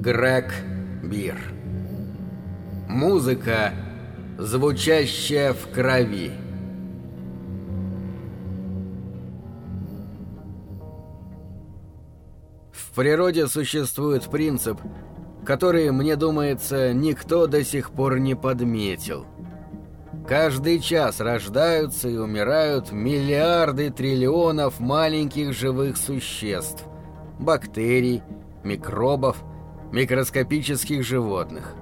Грег Бир. Музыка, звучащая в крови. В природе существует принцип, который, мне думается, никто до сих пор не подметил. Каждый час рождаются и умирают миллиарды триллионов маленьких живых существ, бактерий, микробов, микроскопических животных.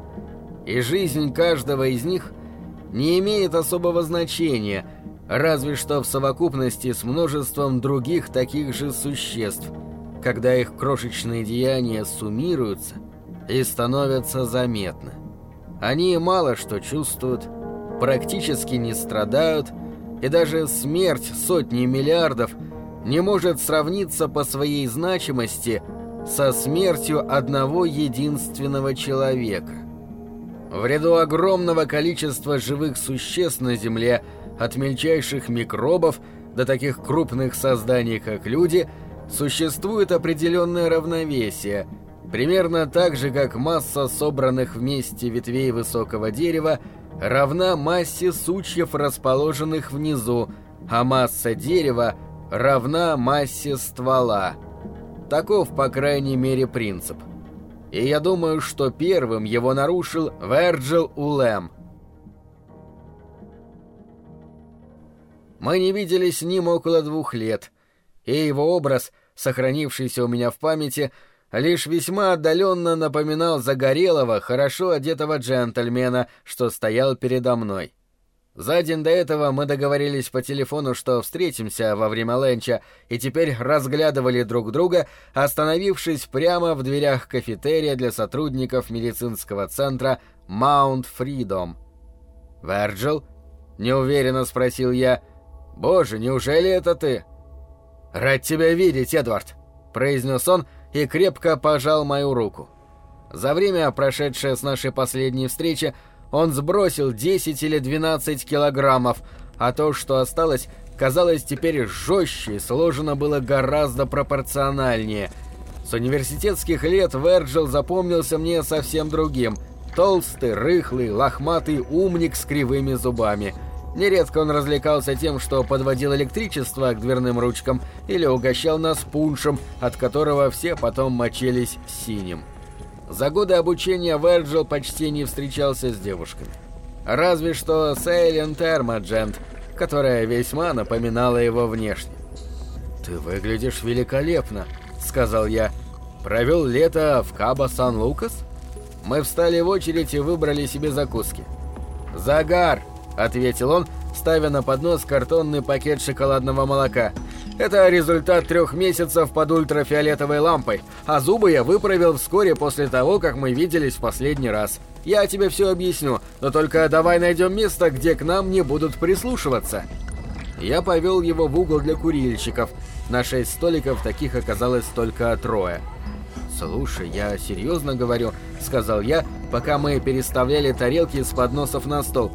И жизнь каждого из них не имеет особого значения, разве что в совокупности с множеством других таких же существ, когда их крошечные деяния суммируются и становятся заметны. Они мало что чувствуют, практически не страдают, и даже смерть сотни миллиардов не может сравниться по своей значимости – со смертью одного единственного человека. В ряду огромного количества живых существ на Земле, от мельчайших микробов до таких крупных созданий, как люди, существует определенное равновесие, примерно так же, как масса собранных вместе ветвей высокого дерева равна массе сучьев, расположенных внизу, а масса дерева равна массе ствола – Таков, по крайней мере, принцип. И я думаю, что первым его нарушил Верджил Улэм. Мы не виделись с ним около двух лет, и его образ, сохранившийся у меня в памяти, лишь весьма отдаленно напоминал загорелого, хорошо одетого джентльмена, что стоял передо мной. За день до этого мы договорились по телефону, что встретимся во время ленча, и теперь разглядывали друг друга, остановившись прямо в дверях кафетерия для сотрудников медицинского центра Маунт Фридом. «Верджил?» — неуверенно спросил я. «Боже, неужели это ты?» «Рад тебя видеть, Эдвард!» — произнес он и крепко пожал мою руку. За время, прошедшее с нашей последней встречи, он сбросил 10 или 12 килограммов, а то, что осталось, казалось теперь жестче и сложено было гораздо пропорциональнее. С университетских лет Верджил запомнился мне совсем другим. Толстый, рыхлый, лохматый умник с кривыми зубами. Нередко он развлекался тем, что подводил электричество к дверным ручкам или угощал нас пуншем, от которого все потом мочились синим. За годы обучения Верджил почти не встречался с девушками. Разве что Сейлен Термаджент, которая весьма напоминала его внешне. «Ты выглядишь великолепно», — сказал я. «Провел лето в Кабо Сан-Лукас?» Мы встали в очередь и выбрали себе закуски. «Загар!» — ответил он, ставя на поднос картонный пакет шоколадного молока. Это результат трех месяцев под ультрафиолетовой лампой, а зубы я выправил вскоре после того, как мы виделись в последний раз. Я тебе все объясню, но только давай найдем место, где к нам не будут прислушиваться. Я повел его в угол для курильщиков. На шесть столиков таких оказалось только трое. «Слушай, я серьезно говорю», — сказал я, пока мы переставляли тарелки с подносов на стол.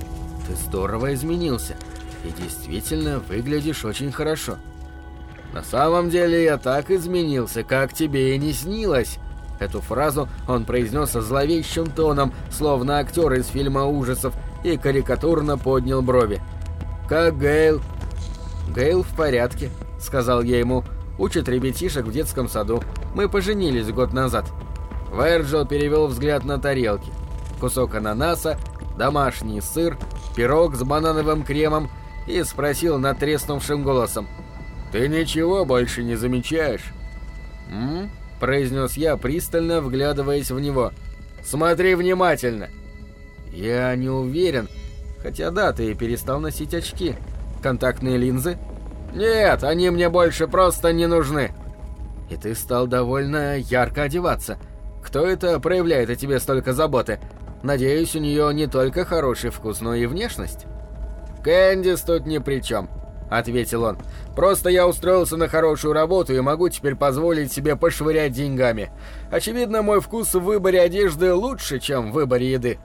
«Ты здорово изменился, и действительно выглядишь очень хорошо». На самом деле я так изменился, как тебе и не снилось. Эту фразу он произнес зловещим тоном, словно актер из фильма ужасов, и карикатурно поднял брови. «Как Гейл?» «Гейл в порядке», — сказал я ему. «Учит ребятишек в детском саду. Мы поженились год назад». Верджил перевел взгляд на тарелки. Кусок ананаса, домашний сыр, пирог с банановым кремом и спросил натреснувшим голосом. «Ты ничего больше не замечаешь?» «М?» – произнес я, пристально вглядываясь в него. «Смотри внимательно!» «Я не уверен. Хотя да, ты перестал носить очки. Контактные линзы?» «Нет, они мне больше просто не нужны!» «И ты стал довольно ярко одеваться. Кто это проявляет о тебе столько заботы? Надеюсь, у нее не только хороший вкус, но и внешность?» «Кэндис тут ни при чем», — ответил он. Просто я устроился на хорошую работу и могу теперь позволить себе пошвырять деньгами. Очевидно, мой вкус в выборе одежды лучше, чем в выборе еды.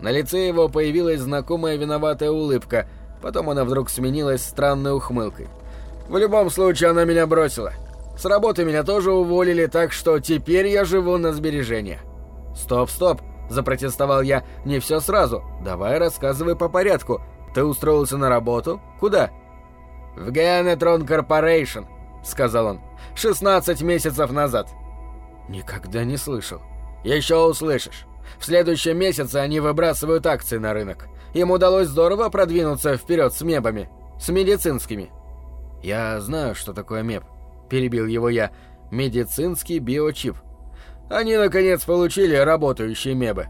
На лице его появилась знакомая виноватая улыбка, потом она вдруг сменилась странной ухмылкой. В любом случае, она меня бросила. С работы меня тоже уволили, так что теперь я живу на сбережения». «Стоп, стоп!» – запротестовал я. «Не все сразу. Давай рассказывай по порядку. Ты устроился на работу? Куда?» «В Генетрон Корпорейшн», — сказал он. «16 месяцев назад». «Никогда не слышал». «Еще услышишь. В следующем месяце они выбрасывают акции на рынок. Им удалось здорово продвинуться вперед с мебами. С медицинскими». «Я знаю, что такое меб», — перебил его я. «Медицинский биочип». Они, наконец, получили работающие мебы.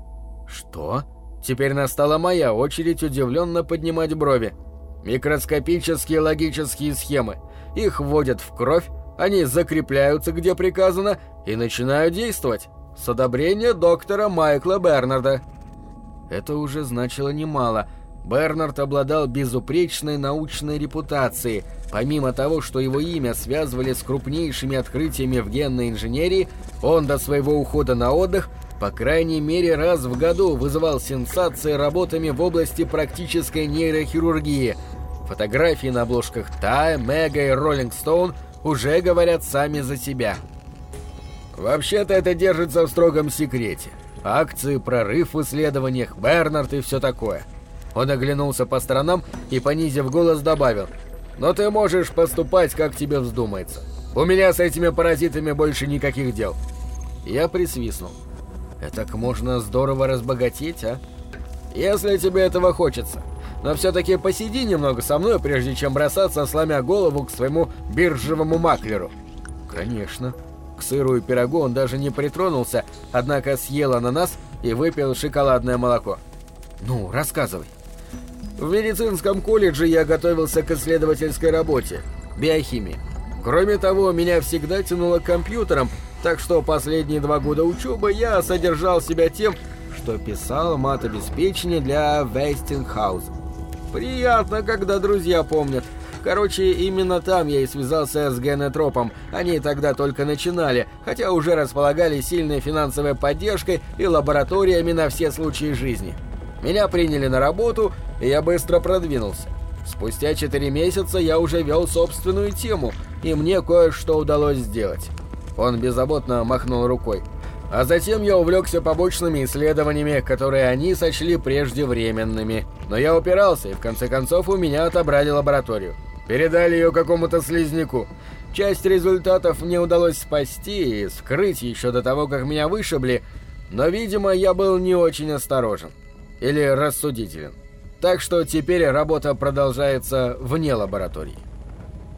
«Что?» Теперь настала моя очередь удивленно поднимать брови. Микроскопические логические схемы. Их вводят в кровь, они закрепляются, где приказано, и начинают действовать. С одобрения доктора Майкла Бернарда. Это уже значило немало. Бернард обладал безупречной научной репутацией. Помимо того, что его имя связывали с крупнейшими открытиями в генной инженерии, он до своего ухода на отдых по крайней мере раз в году вызывал сенсации работами в области практической нейрохирургии. Фотографии на обложках Time, Мега и Rolling Stone уже говорят сами за себя. Вообще-то это держится в строгом секрете. Акции, прорыв в исследованиях, Бернард и все такое. Он оглянулся по сторонам и, понизив голос, добавил. «Но ты можешь поступать, как тебе вздумается. У меня с этими паразитами больше никаких дел». Я присвистнул. Так можно здорово разбогатеть, а? Если тебе этого хочется. Но все-таки посиди немного со мной, прежде чем бросаться, сломя голову к своему биржевому маклеру. Конечно. К сыру и пирогу он даже не притронулся, однако съел ананас и выпил шоколадное молоко. Ну, рассказывай. В медицинском колледже я готовился к исследовательской работе, биохимии. Кроме того, меня всегда тянуло к компьютерам, так что последние два года учебы я содержал себя тем, что писал мат-обеспечение для Вестингхауза. Приятно, когда друзья помнят. Короче, именно там я и связался с Генетропом. Они тогда только начинали, хотя уже располагали сильной финансовой поддержкой и лабораториями на все случаи жизни. Меня приняли на работу, и я быстро продвинулся. Спустя 4 месяца я уже вел собственную тему, и мне кое-что удалось сделать. Он беззаботно махнул рукой. А затем я увлекся побочными исследованиями, которые они сочли преждевременными. Но я упирался, и в конце концов у меня отобрали лабораторию. Передали ее какому-то слизняку. Часть результатов мне удалось спасти и скрыть еще до того, как меня вышибли, но, видимо, я был не очень осторожен. Или рассудителен. Так что теперь работа продолжается вне лаборатории.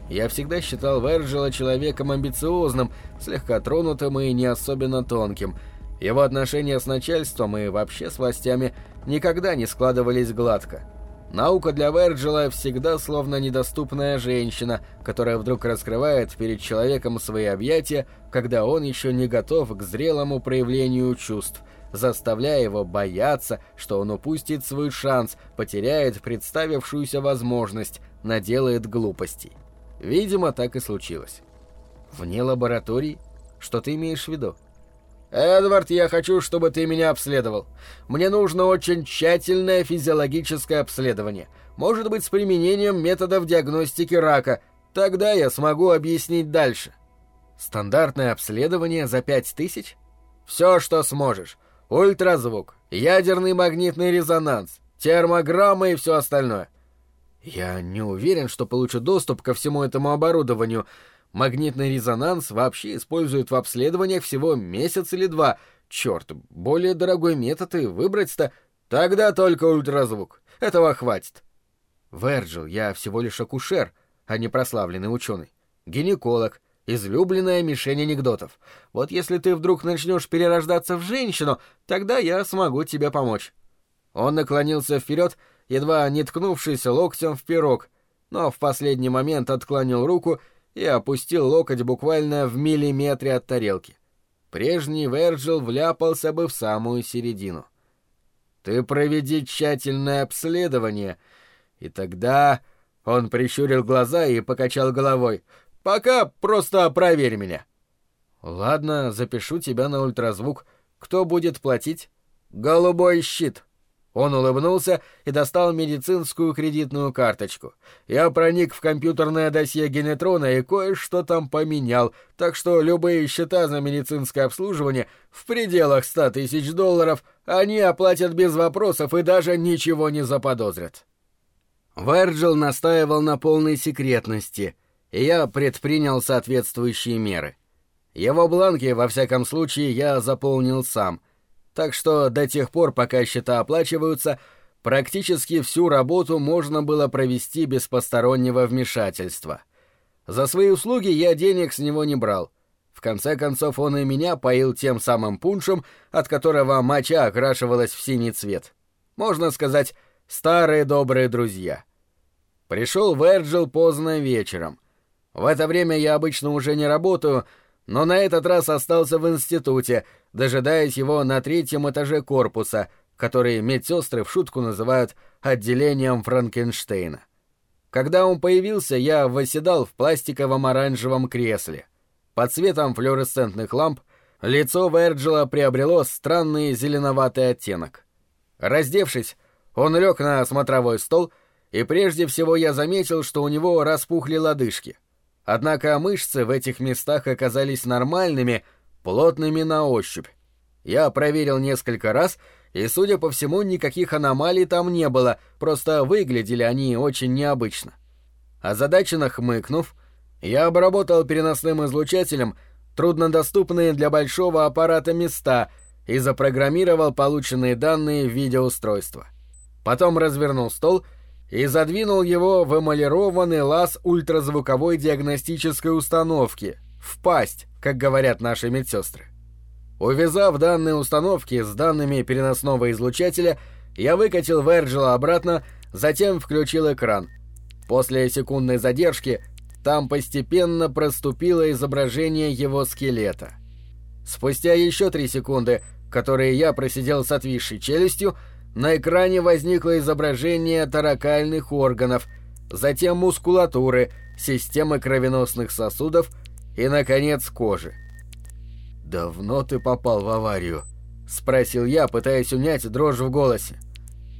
Я всегда считал Верджила человеком амбициозным, слегка тронутым и не особенно тонким. Его отношения с начальством и вообще с властями никогда не складывались гладко. Наука для Верджила всегда словно недоступная женщина, которая вдруг раскрывает перед человеком свои объятия, когда он еще не готов к зрелому проявлению чувств, заставляя его бояться, что он упустит свой шанс, потеряет представившуюся возможность, наделает глупостей. Видимо, так и случилось. Вне лаборатории? Что ты имеешь в виду? «Эдвард, я хочу, чтобы ты меня обследовал. Мне нужно очень тщательное физиологическое обследование. Может быть, с применением методов диагностики рака. Тогда я смогу объяснить дальше». «Стандартное обследование за пять тысяч?» «Все, что сможешь. Ультразвук, ядерный магнитный резонанс, термограмма и все остальное. Я не уверен, что получу доступ ко всему этому оборудованию. Магнитный резонанс вообще используют в обследованиях всего месяц или два. Черт, более дорогой метод и выбрать-то... Тогда только ультразвук. Этого хватит. Верджил, я всего лишь акушер, а не прославленный ученый. Гинеколог, излюбленная мишень анекдотов. Вот если ты вдруг начнешь перерождаться в женщину, тогда я смогу тебе помочь. Он наклонился вперед едва не ткнувшись локтем в пирог, но в последний момент отклонил руку и опустил локоть буквально в миллиметре от тарелки. Прежний Верджил вляпался бы в самую середину. «Ты проведи тщательное обследование, и тогда...» Он прищурил глаза и покачал головой. «Пока просто проверь меня». «Ладно, запишу тебя на ультразвук. Кто будет платить?» «Голубой щит». Он улыбнулся и достал медицинскую кредитную карточку. Я проник в компьютерное досье Генетрона и кое-что там поменял, так что любые счета за медицинское обслуживание в пределах ста тысяч долларов они оплатят без вопросов и даже ничего не заподозрят. Верджил настаивал на полной секретности, и я предпринял соответствующие меры. Его бланки, во всяком случае, я заполнил сам — так что до тех пор, пока счета оплачиваются, практически всю работу можно было провести без постороннего вмешательства. За свои услуги я денег с него не брал. В конце концов, он и меня поил тем самым пуншем, от которого моча окрашивалась в синий цвет. Можно сказать, старые добрые друзья. Пришел Верджил поздно вечером. В это время я обычно уже не работаю, но на этот раз остался в институте, дожидаясь его на третьем этаже корпуса, который медсестры в шутку называют отделением Франкенштейна. Когда он появился, я восседал в пластиковом оранжевом кресле. Под светом флуоресцентных ламп лицо Верджила приобрело странный зеленоватый оттенок. Раздевшись, он лег на смотровой стол, и прежде всего я заметил, что у него распухли лодыжки — Однако мышцы в этих местах оказались нормальными, плотными на ощупь. Я проверил несколько раз, и, судя по всему, никаких аномалий там не было, просто выглядели они очень необычно. Озадаченно хмыкнув, я обработал переносным излучателем труднодоступные для большого аппарата места и запрограммировал полученные данные в видеоустройство. Потом развернул стол и и задвинул его в эмалированный лаз ультразвуковой диагностической установки, в пасть, как говорят наши медсестры. Увязав данные установки с данными переносного излучателя, я выкатил Верджила обратно, затем включил экран. После секундной задержки там постепенно проступило изображение его скелета. Спустя еще три секунды, которые я просидел с отвисшей челюстью, на экране возникло изображение таракальных органов, затем мускулатуры, системы кровеносных сосудов и, наконец, кожи. «Давно ты попал в аварию?» — спросил я, пытаясь унять дрожь в голосе.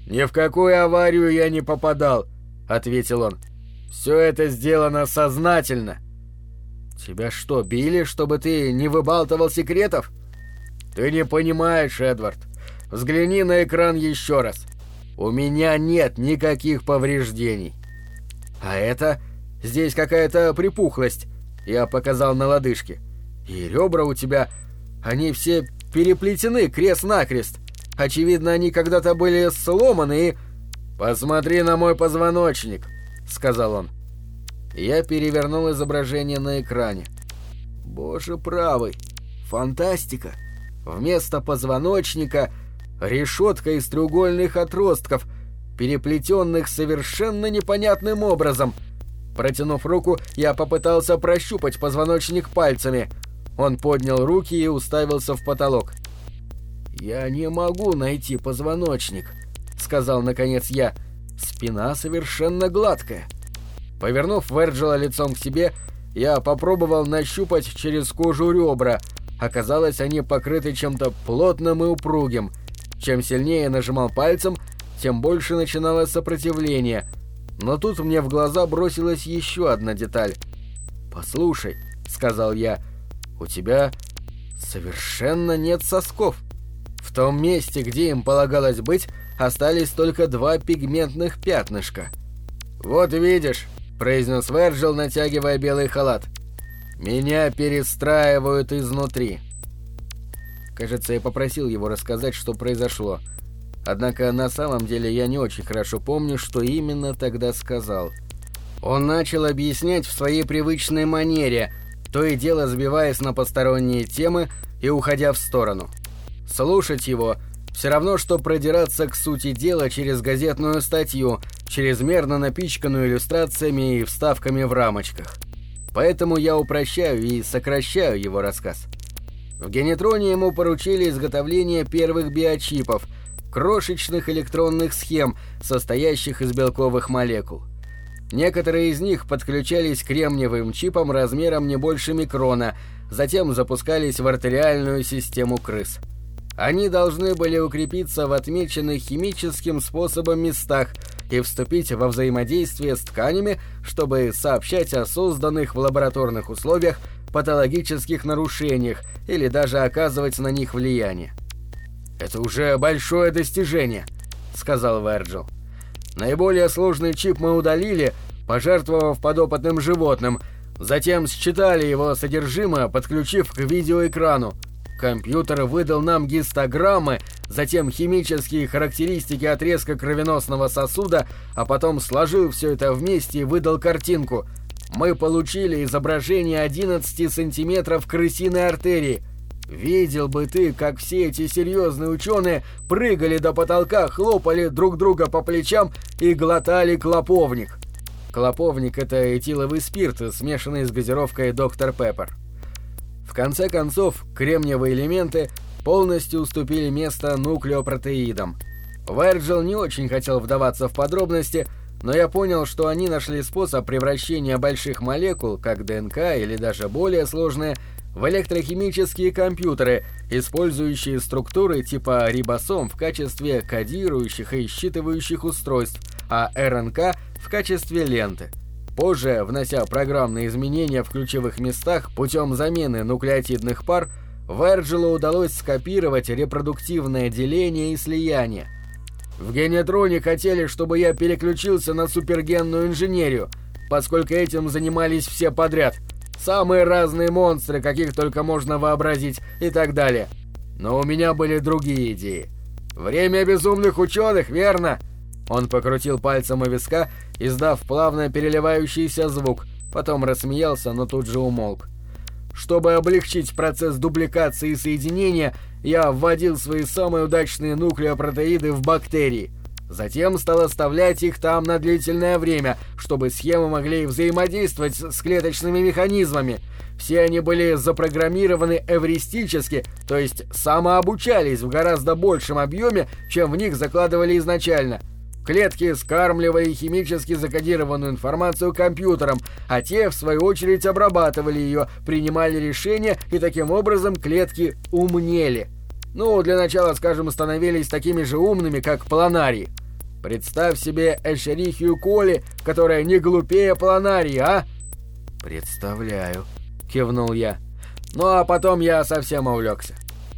«Ни в какую аварию я не попадал», — ответил он. «Все это сделано сознательно». «Тебя что, били, чтобы ты не выбалтывал секретов?» «Ты не понимаешь, Эдвард. Взгляни на экран еще раз. У меня нет никаких повреждений. А это... Здесь какая-то припухлость. Я показал на лодыжке. И ребра у тебя... Они все переплетены крест-накрест. Очевидно, они когда-то были сломаны и... «Посмотри на мой позвоночник», — сказал он. Я перевернул изображение на экране. Боже правый, фантастика. Вместо позвоночника решетка из треугольных отростков, переплетенных совершенно непонятным образом. Протянув руку, я попытался прощупать позвоночник пальцами. Он поднял руки и уставился в потолок. «Я не могу найти позвоночник», — сказал наконец я. «Спина совершенно гладкая». Повернув Верджила лицом к себе, я попробовал нащупать через кожу ребра. Оказалось, они покрыты чем-то плотным и упругим — чем сильнее нажимал пальцем, тем больше начиналось сопротивление. Но тут мне в глаза бросилась еще одна деталь. «Послушай», — сказал я, — «у тебя совершенно нет сосков. В том месте, где им полагалось быть, остались только два пигментных пятнышка». «Вот видишь», — произнес Верджил, натягивая белый халат. «Меня перестраивают изнутри». Кажется, я попросил его рассказать, что произошло. Однако на самом деле я не очень хорошо помню, что именно тогда сказал. Он начал объяснять в своей привычной манере, то и дело сбиваясь на посторонние темы и уходя в сторону. Слушать его все равно, что продираться к сути дела через газетную статью, чрезмерно напичканную иллюстрациями и вставками в рамочках. Поэтому я упрощаю и сокращаю его рассказ. В Генетроне ему поручили изготовление первых биочипов, крошечных электронных схем, состоящих из белковых молекул. Некоторые из них подключались к кремниевым чипам размером не больше микрона, затем запускались в артериальную систему крыс. Они должны были укрепиться в отмеченных химическим способом местах и вступить во взаимодействие с тканями, чтобы сообщать о созданных в лабораторных условиях патологических нарушениях или даже оказывать на них влияние. «Это уже большое достижение», — сказал Верджил. «Наиболее сложный чип мы удалили, пожертвовав подопытным животным, затем считали его содержимое, подключив к видеоэкрану. Компьютер выдал нам гистограммы, затем химические характеристики отрезка кровеносного сосуда, а потом сложил все это вместе и выдал картинку. Мы получили изображение 11 сантиметров крысиной артерии. Видел бы ты, как все эти серьезные ученые прыгали до потолка, хлопали друг друга по плечам и глотали клоповник. Клоповник — это этиловый спирт, смешанный с газировкой «Доктор Пеппер». В конце концов, кремниевые элементы полностью уступили место нуклеопротеидам. Вэрджил не очень хотел вдаваться в подробности, но я понял, что они нашли способ превращения больших молекул, как ДНК или даже более сложные, в электрохимические компьютеры, использующие структуры типа рибосом в качестве кодирующих и считывающих устройств, а РНК в качестве ленты. Позже, внося программные изменения в ключевых местах путем замены нуклеотидных пар, Верджилу удалось скопировать репродуктивное деление и слияние. В генетроне хотели, чтобы я переключился на супергенную инженерию, поскольку этим занимались все подряд. Самые разные монстры, каких только можно вообразить, и так далее. Но у меня были другие идеи. Время безумных ученых, верно? Он покрутил пальцем у виска, издав плавно переливающийся звук, потом рассмеялся, но тут же умолк. Чтобы облегчить процесс дубликации и соединения, я вводил свои самые удачные нуклеопротеиды в бактерии. Затем стал оставлять их там на длительное время, чтобы схемы могли взаимодействовать с клеточными механизмами. Все они были запрограммированы эвристически, то есть самообучались в гораздо большем объеме, чем в них закладывали изначально – Клетки скармливали химически закодированную информацию компьютерам, а те, в свою очередь, обрабатывали ее, принимали решения, и таким образом клетки умнели. Ну, для начала, скажем, становились такими же умными, как планарии. Представь себе Эшерихию Коли, которая не глупее планарии, а? «Представляю», — кивнул я. Ну а потом я совсем увлекся.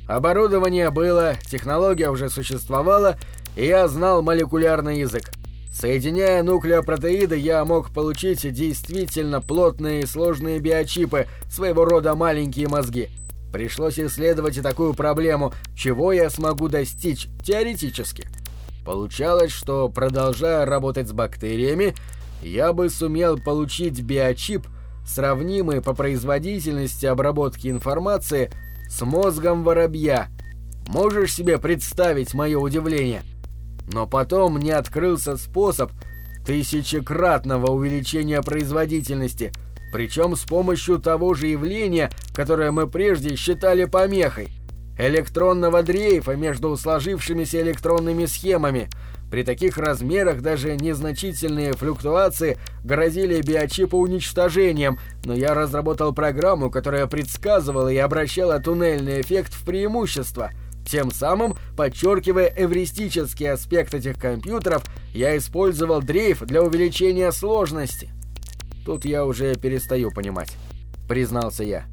Оборудование было, технология уже существовала, я знал молекулярный язык. Соединяя нуклеопротеиды, я мог получить действительно плотные и сложные биочипы, своего рода маленькие мозги. Пришлось исследовать и такую проблему, чего я смогу достичь теоретически. Получалось, что, продолжая работать с бактериями, я бы сумел получить биочип, сравнимый по производительности обработки информации с мозгом воробья. Можешь себе представить мое удивление? Но потом мне открылся способ тысячекратного увеличения производительности, причем с помощью того же явления, которое мы прежде считали помехой – электронного дрейфа между сложившимися электронными схемами. При таких размерах даже незначительные флуктуации грозили биочипу уничтожением, но я разработал программу, которая предсказывала и обращала туннельный эффект в преимущество – тем самым, подчеркивая эвристический аспект этих компьютеров, я использовал дрейф для увеличения сложности. Тут я уже перестаю понимать, признался я.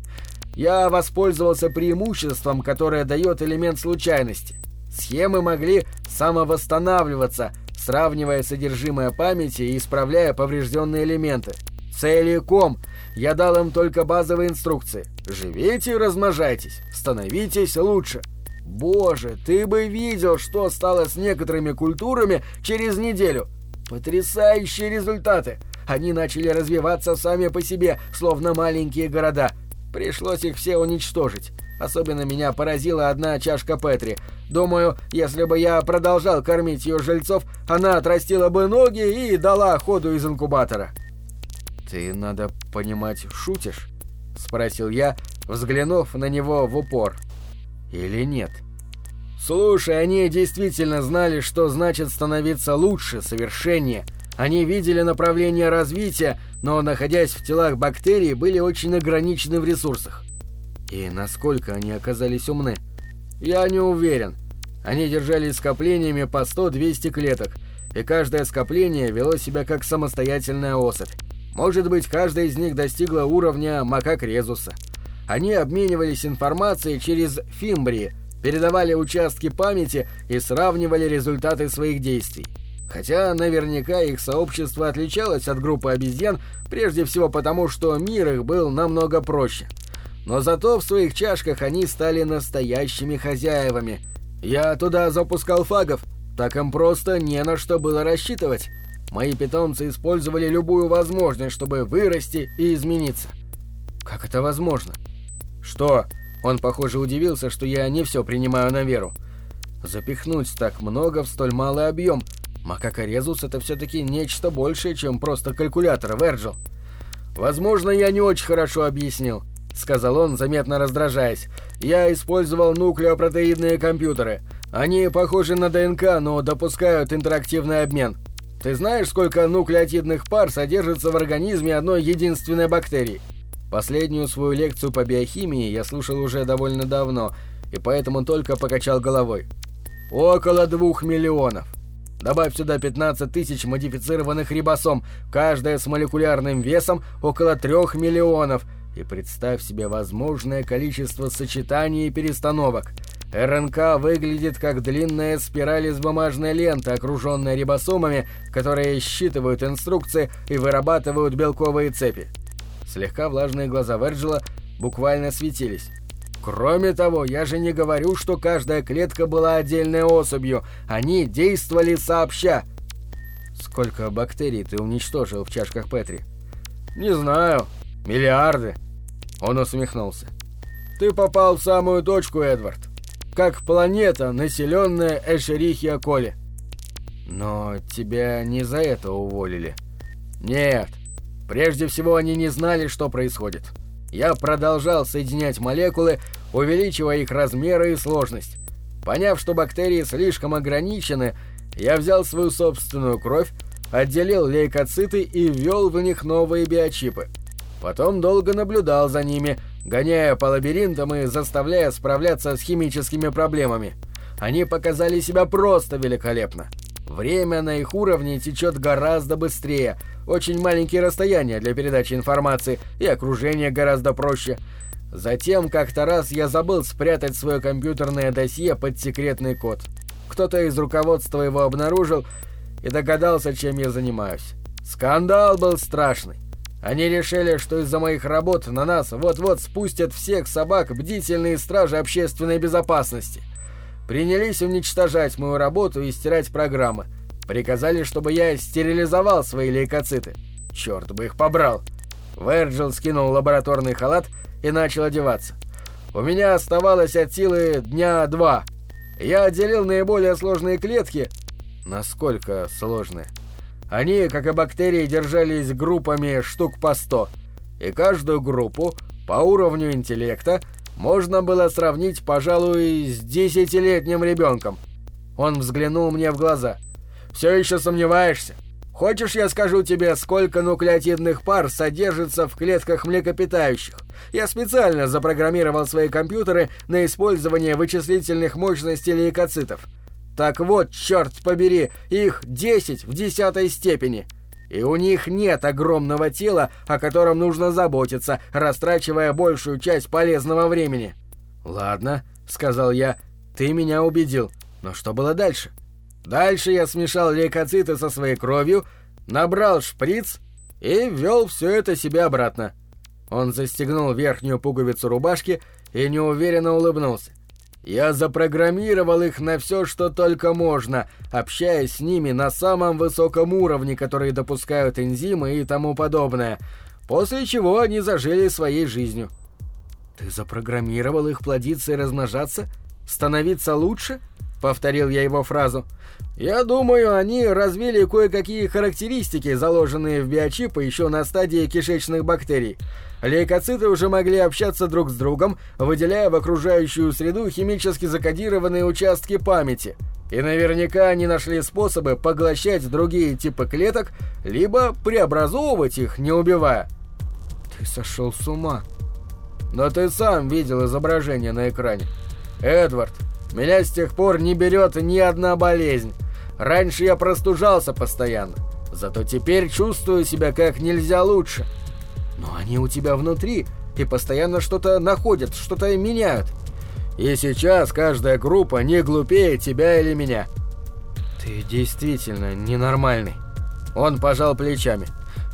Я воспользовался преимуществом, которое дает элемент случайности. Схемы могли самовосстанавливаться, сравнивая содержимое памяти и исправляя поврежденные элементы. Целиком я дал им только базовые инструкции. Живите и размножайтесь, становитесь лучше. Боже, ты бы видел, что стало с некоторыми культурами через неделю. Потрясающие результаты. Они начали развиваться сами по себе, словно маленькие города. Пришлось их все уничтожить. Особенно меня поразила одна чашка Петри. Думаю, если бы я продолжал кормить ее жильцов, она отрастила бы ноги и дала ходу из инкубатора. «Ты, надо понимать, шутишь?» — спросил я, взглянув на него в упор. Или нет? Слушай, они действительно знали, что значит становиться лучше, совершеннее. Они видели направление развития, но, находясь в телах бактерий, были очень ограничены в ресурсах. И насколько они оказались умны? Я не уверен. Они держались скоплениями по 100-200 клеток, и каждое скопление вело себя как самостоятельная особь. Может быть, каждая из них достигла уровня макак резуса. Они обменивались информацией через фимбрии, передавали участки памяти и сравнивали результаты своих действий. Хотя наверняка их сообщество отличалось от группы обезьян, прежде всего потому, что мир их был намного проще. Но зато в своих чашках они стали настоящими хозяевами. Я туда запускал фагов, так им просто не на что было рассчитывать. Мои питомцы использовали любую возможность, чтобы вырасти и измениться. Как это возможно? Что? Он, похоже, удивился, что я не все принимаю на веру. Запихнуть так много в столь малый объем. Макака Резус это все-таки нечто большее, чем просто калькулятор, Верджил. Возможно, я не очень хорошо объяснил, сказал он, заметно раздражаясь. Я использовал нуклеопротеидные компьютеры. Они похожи на ДНК, но допускают интерактивный обмен. Ты знаешь, сколько нуклеотидных пар содержится в организме одной единственной бактерии? Последнюю свою лекцию по биохимии я слушал уже довольно давно, и поэтому только покачал головой. Около двух миллионов. Добавь сюда 15 тысяч модифицированных рибосом, каждая с молекулярным весом около трех миллионов, и представь себе возможное количество сочетаний и перестановок – РНК выглядит как длинная спираль из бумажной ленты, окруженная рибосомами, которые считывают инструкции и вырабатывают белковые цепи. Слегка влажные глаза Верджила буквально светились. Кроме того, я же не говорю, что каждая клетка была отдельной особью. Они действовали сообща. Сколько бактерий ты уничтожил в чашках Петри? Не знаю. Миллиарды. Он усмехнулся. Ты попал в самую точку, Эдвард как планета, населенная Эшерихия Коли. Но тебя не за это уволили. Нет. Прежде всего, они не знали, что происходит. Я продолжал соединять молекулы, увеличивая их размеры и сложность. Поняв, что бактерии слишком ограничены, я взял свою собственную кровь, отделил лейкоциты и ввел в них новые биочипы. Потом долго наблюдал за ними, гоняя по лабиринтам и заставляя справляться с химическими проблемами. Они показали себя просто великолепно. Время на их уровне течет гораздо быстрее, очень маленькие расстояния для передачи информации и окружение гораздо проще. Затем как-то раз я забыл спрятать свое компьютерное досье под секретный код. Кто-то из руководства его обнаружил и догадался, чем я занимаюсь. Скандал был страшный. Они решили, что из-за моих работ на нас вот-вот спустят всех собак бдительные стражи общественной безопасности. Принялись уничтожать мою работу и стирать программы. Приказали, чтобы я стерилизовал свои лейкоциты. Черт бы их побрал. Верджил скинул лабораторный халат и начал одеваться. У меня оставалось от силы дня два. Я отделил наиболее сложные клетки. Насколько сложные? Они, как и бактерии, держались группами штук по сто, и каждую группу по уровню интеллекта можно было сравнить, пожалуй, с десятилетним ребенком. Он взглянул мне в глаза. «Все еще сомневаешься? Хочешь, я скажу тебе, сколько нуклеотидных пар содержится в клетках млекопитающих? Я специально запрограммировал свои компьютеры на использование вычислительных мощностей лейкоцитов. Так вот, черт побери, их 10 в десятой степени. И у них нет огромного тела, о котором нужно заботиться, растрачивая большую часть полезного времени. «Ладно», — сказал я, — «ты меня убедил. Но что было дальше?» Дальше я смешал лейкоциты со своей кровью, набрал шприц и ввел все это себе обратно. Он застегнул верхнюю пуговицу рубашки и неуверенно улыбнулся. Я запрограммировал их на все, что только можно, общаясь с ними на самом высоком уровне, который допускают энзимы и тому подобное, после чего они зажили своей жизнью. Ты запрограммировал их плодиться и размножаться? Становиться лучше? Повторил я его фразу. Я думаю, они развили кое-какие характеристики, заложенные в биочипы еще на стадии кишечных бактерий. Лейкоциты уже могли общаться друг с другом, выделяя в окружающую среду химически закодированные участки памяти. И наверняка они нашли способы поглощать другие типы клеток, либо преобразовывать их, не убивая. Ты сошел с ума. Но ты сам видел изображение на экране. Эдвард, меня с тех пор не берет ни одна болезнь. Раньше я простужался постоянно, зато теперь чувствую себя как нельзя лучше. Но они у тебя внутри и постоянно что-то находят, что-то меняют. И сейчас каждая группа не глупее тебя или меня. Ты действительно ненормальный. Он пожал плечами.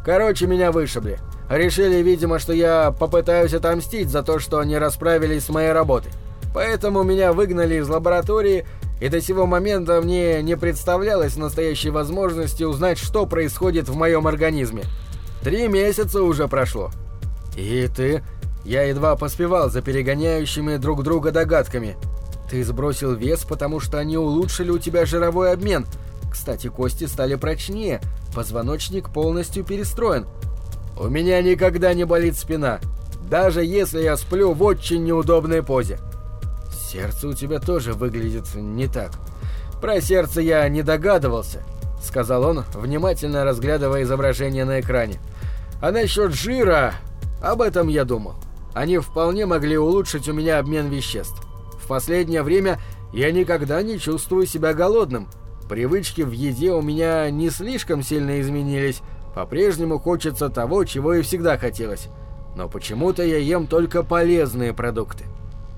Короче, меня вышибли. Решили, видимо, что я попытаюсь отомстить за то, что они расправились с моей работой. Поэтому меня выгнали из лаборатории, и до сего момента мне не представлялось настоящей возможности узнать, что происходит в моем организме. Три месяца уже прошло. И ты... Я едва поспевал за перегоняющими друг друга догадками. Ты сбросил вес, потому что они улучшили у тебя жировой обмен. Кстати, кости стали прочнее, позвоночник полностью перестроен. У меня никогда не болит спина, даже если я сплю в очень неудобной позе. Сердце у тебя тоже выглядит не так. Про сердце я не догадывался, сказал он, внимательно разглядывая изображение на экране. А насчет жира, об этом я думал. Они вполне могли улучшить у меня обмен веществ. В последнее время я никогда не чувствую себя голодным. Привычки в еде у меня не слишком сильно изменились. По-прежнему хочется того, чего и всегда хотелось. Но почему-то я ем только полезные продукты.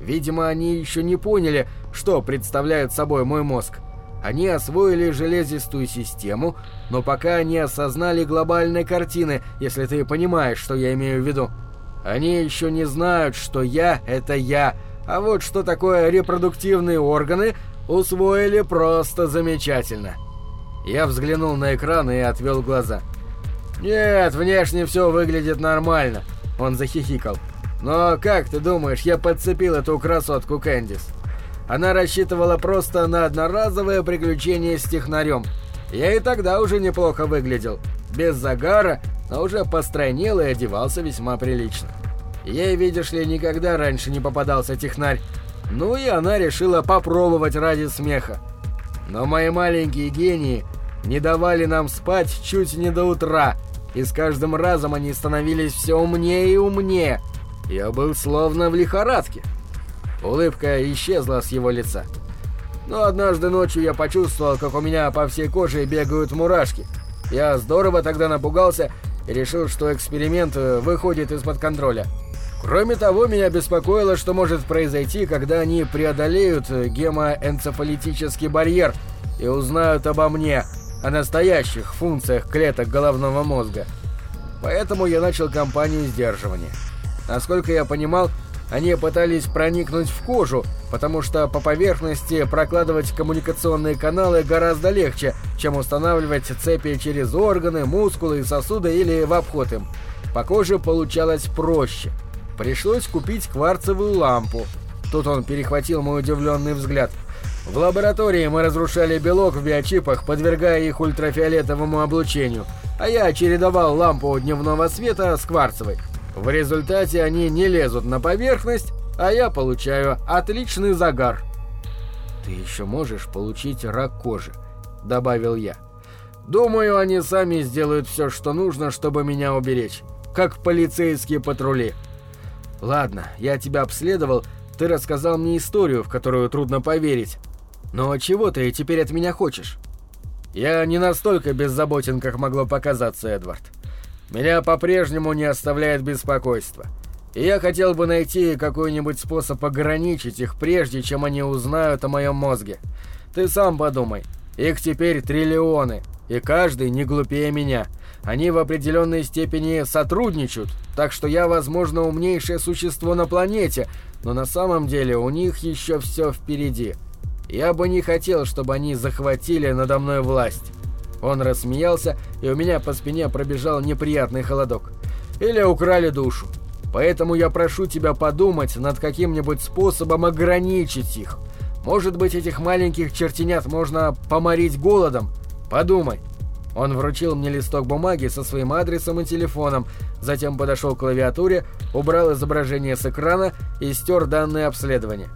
Видимо, они еще не поняли, что представляет собой мой мозг. Они освоили железистую систему, но пока не осознали глобальной картины, если ты понимаешь, что я имею в виду. Они еще не знают, что я — это я, а вот что такое репродуктивные органы, усвоили просто замечательно. Я взглянул на экран и отвел глаза. «Нет, внешне все выглядит нормально», — он захихикал. «Но как ты думаешь, я подцепил эту красотку Кэндис?» Она рассчитывала просто на одноразовое приключение с технарем. Я и тогда уже неплохо выглядел. Без загара но уже постройнел и одевался весьма прилично. Ей, видишь ли, никогда раньше не попадался технарь. Ну и она решила попробовать ради смеха. Но мои маленькие гении не давали нам спать чуть не до утра, и с каждым разом они становились все умнее и умнее. Я был словно в лихорадке. Улыбка исчезла с его лица. Но однажды ночью я почувствовал, как у меня по всей коже бегают мурашки. Я здорово тогда напугался и решил, что эксперимент э, выходит из-под контроля. Кроме того, меня беспокоило, что может произойти, когда они преодолеют э, гемоэнцефалитический барьер и узнают обо мне, о настоящих функциях клеток головного мозга. Поэтому я начал кампанию сдерживания. Насколько я понимал, они пытались проникнуть в кожу, потому что по поверхности прокладывать коммуникационные каналы гораздо легче, чем устанавливать цепи через органы, мускулы сосуды или в обход им. По коже получалось проще. Пришлось купить кварцевую лампу. Тут он перехватил мой удивленный взгляд. В лаборатории мы разрушали белок в биочипах, подвергая их ультрафиолетовому облучению, а я чередовал лампу дневного света с кварцевой. В результате они не лезут на поверхность, а я получаю отличный загар. «Ты еще можешь получить рак кожи», — добавил я. «Думаю, они сами сделают все, что нужно, чтобы меня уберечь, как полицейские патрули». «Ладно, я тебя обследовал, ты рассказал мне историю, в которую трудно поверить. Но чего ты теперь от меня хочешь?» «Я не настолько беззаботен, как могло показаться, Эдвард. Меня по-прежнему не оставляет беспокойство. И я хотел бы найти какой-нибудь способ ограничить их, прежде чем они узнают о моем мозге. Ты сам подумай. Их теперь триллионы, и каждый не глупее меня. Они в определенной степени сотрудничают, так что я, возможно, умнейшее существо на планете, но на самом деле у них еще все впереди. Я бы не хотел, чтобы они захватили надо мной власть. Он рассмеялся, и у меня по спине пробежал неприятный холодок. Или украли душу. Поэтому я прошу тебя подумать над каким-нибудь способом ограничить их. Может быть, этих маленьких чертенят можно поморить голодом? Подумай. Он вручил мне листок бумаги со своим адресом и телефоном, затем подошел к клавиатуре, убрал изображение с экрана и стер данные обследования.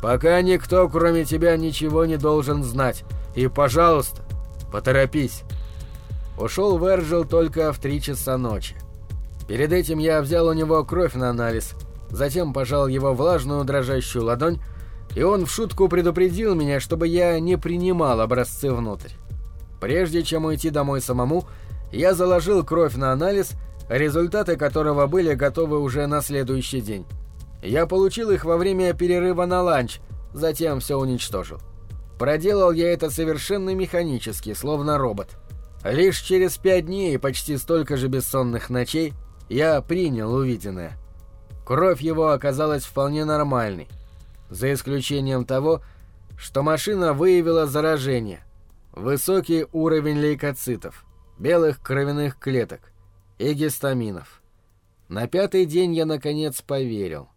«Пока никто, кроме тебя, ничего не должен знать. И, пожалуйста, Поторопись!» Ушел Верджил только в три часа ночи. Перед этим я взял у него кровь на анализ, затем пожал его влажную дрожащую ладонь и он в шутку предупредил меня, чтобы я не принимал образцы внутрь. Прежде чем уйти домой самому, я заложил кровь на анализ, результаты которого были готовы уже на следующий день. Я получил их во время перерыва на ланч, затем все уничтожил. Проделал я это совершенно механически, словно робот. Лишь через пять дней и почти столько же бессонных ночей я принял увиденное. Кровь его оказалась вполне нормальной, за исключением того, что машина выявила заражение, высокий уровень лейкоцитов, белых кровяных клеток и гистаминов. На пятый день я наконец поверил.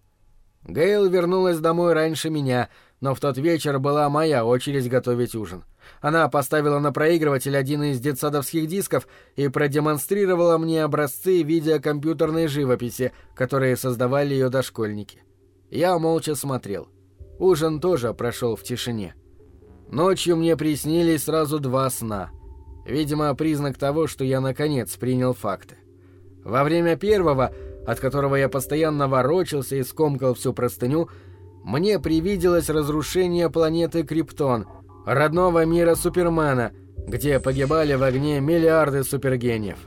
Гейл вернулась домой раньше меня, но в тот вечер была моя очередь готовить ужин. Она поставила на проигрыватель один из детсадовских дисков и продемонстрировала мне образцы видеокомпьютерной живописи, которые создавали ее дошкольники. Я молча смотрел. Ужин тоже прошел в тишине. Ночью мне приснились сразу два сна. Видимо, признак того, что я наконец принял факты. Во время первого, от которого я постоянно ворочался и скомкал всю простыню, мне привиделось разрушение планеты Криптон, родного мира Супермена, где погибали в огне миллиарды супергениев.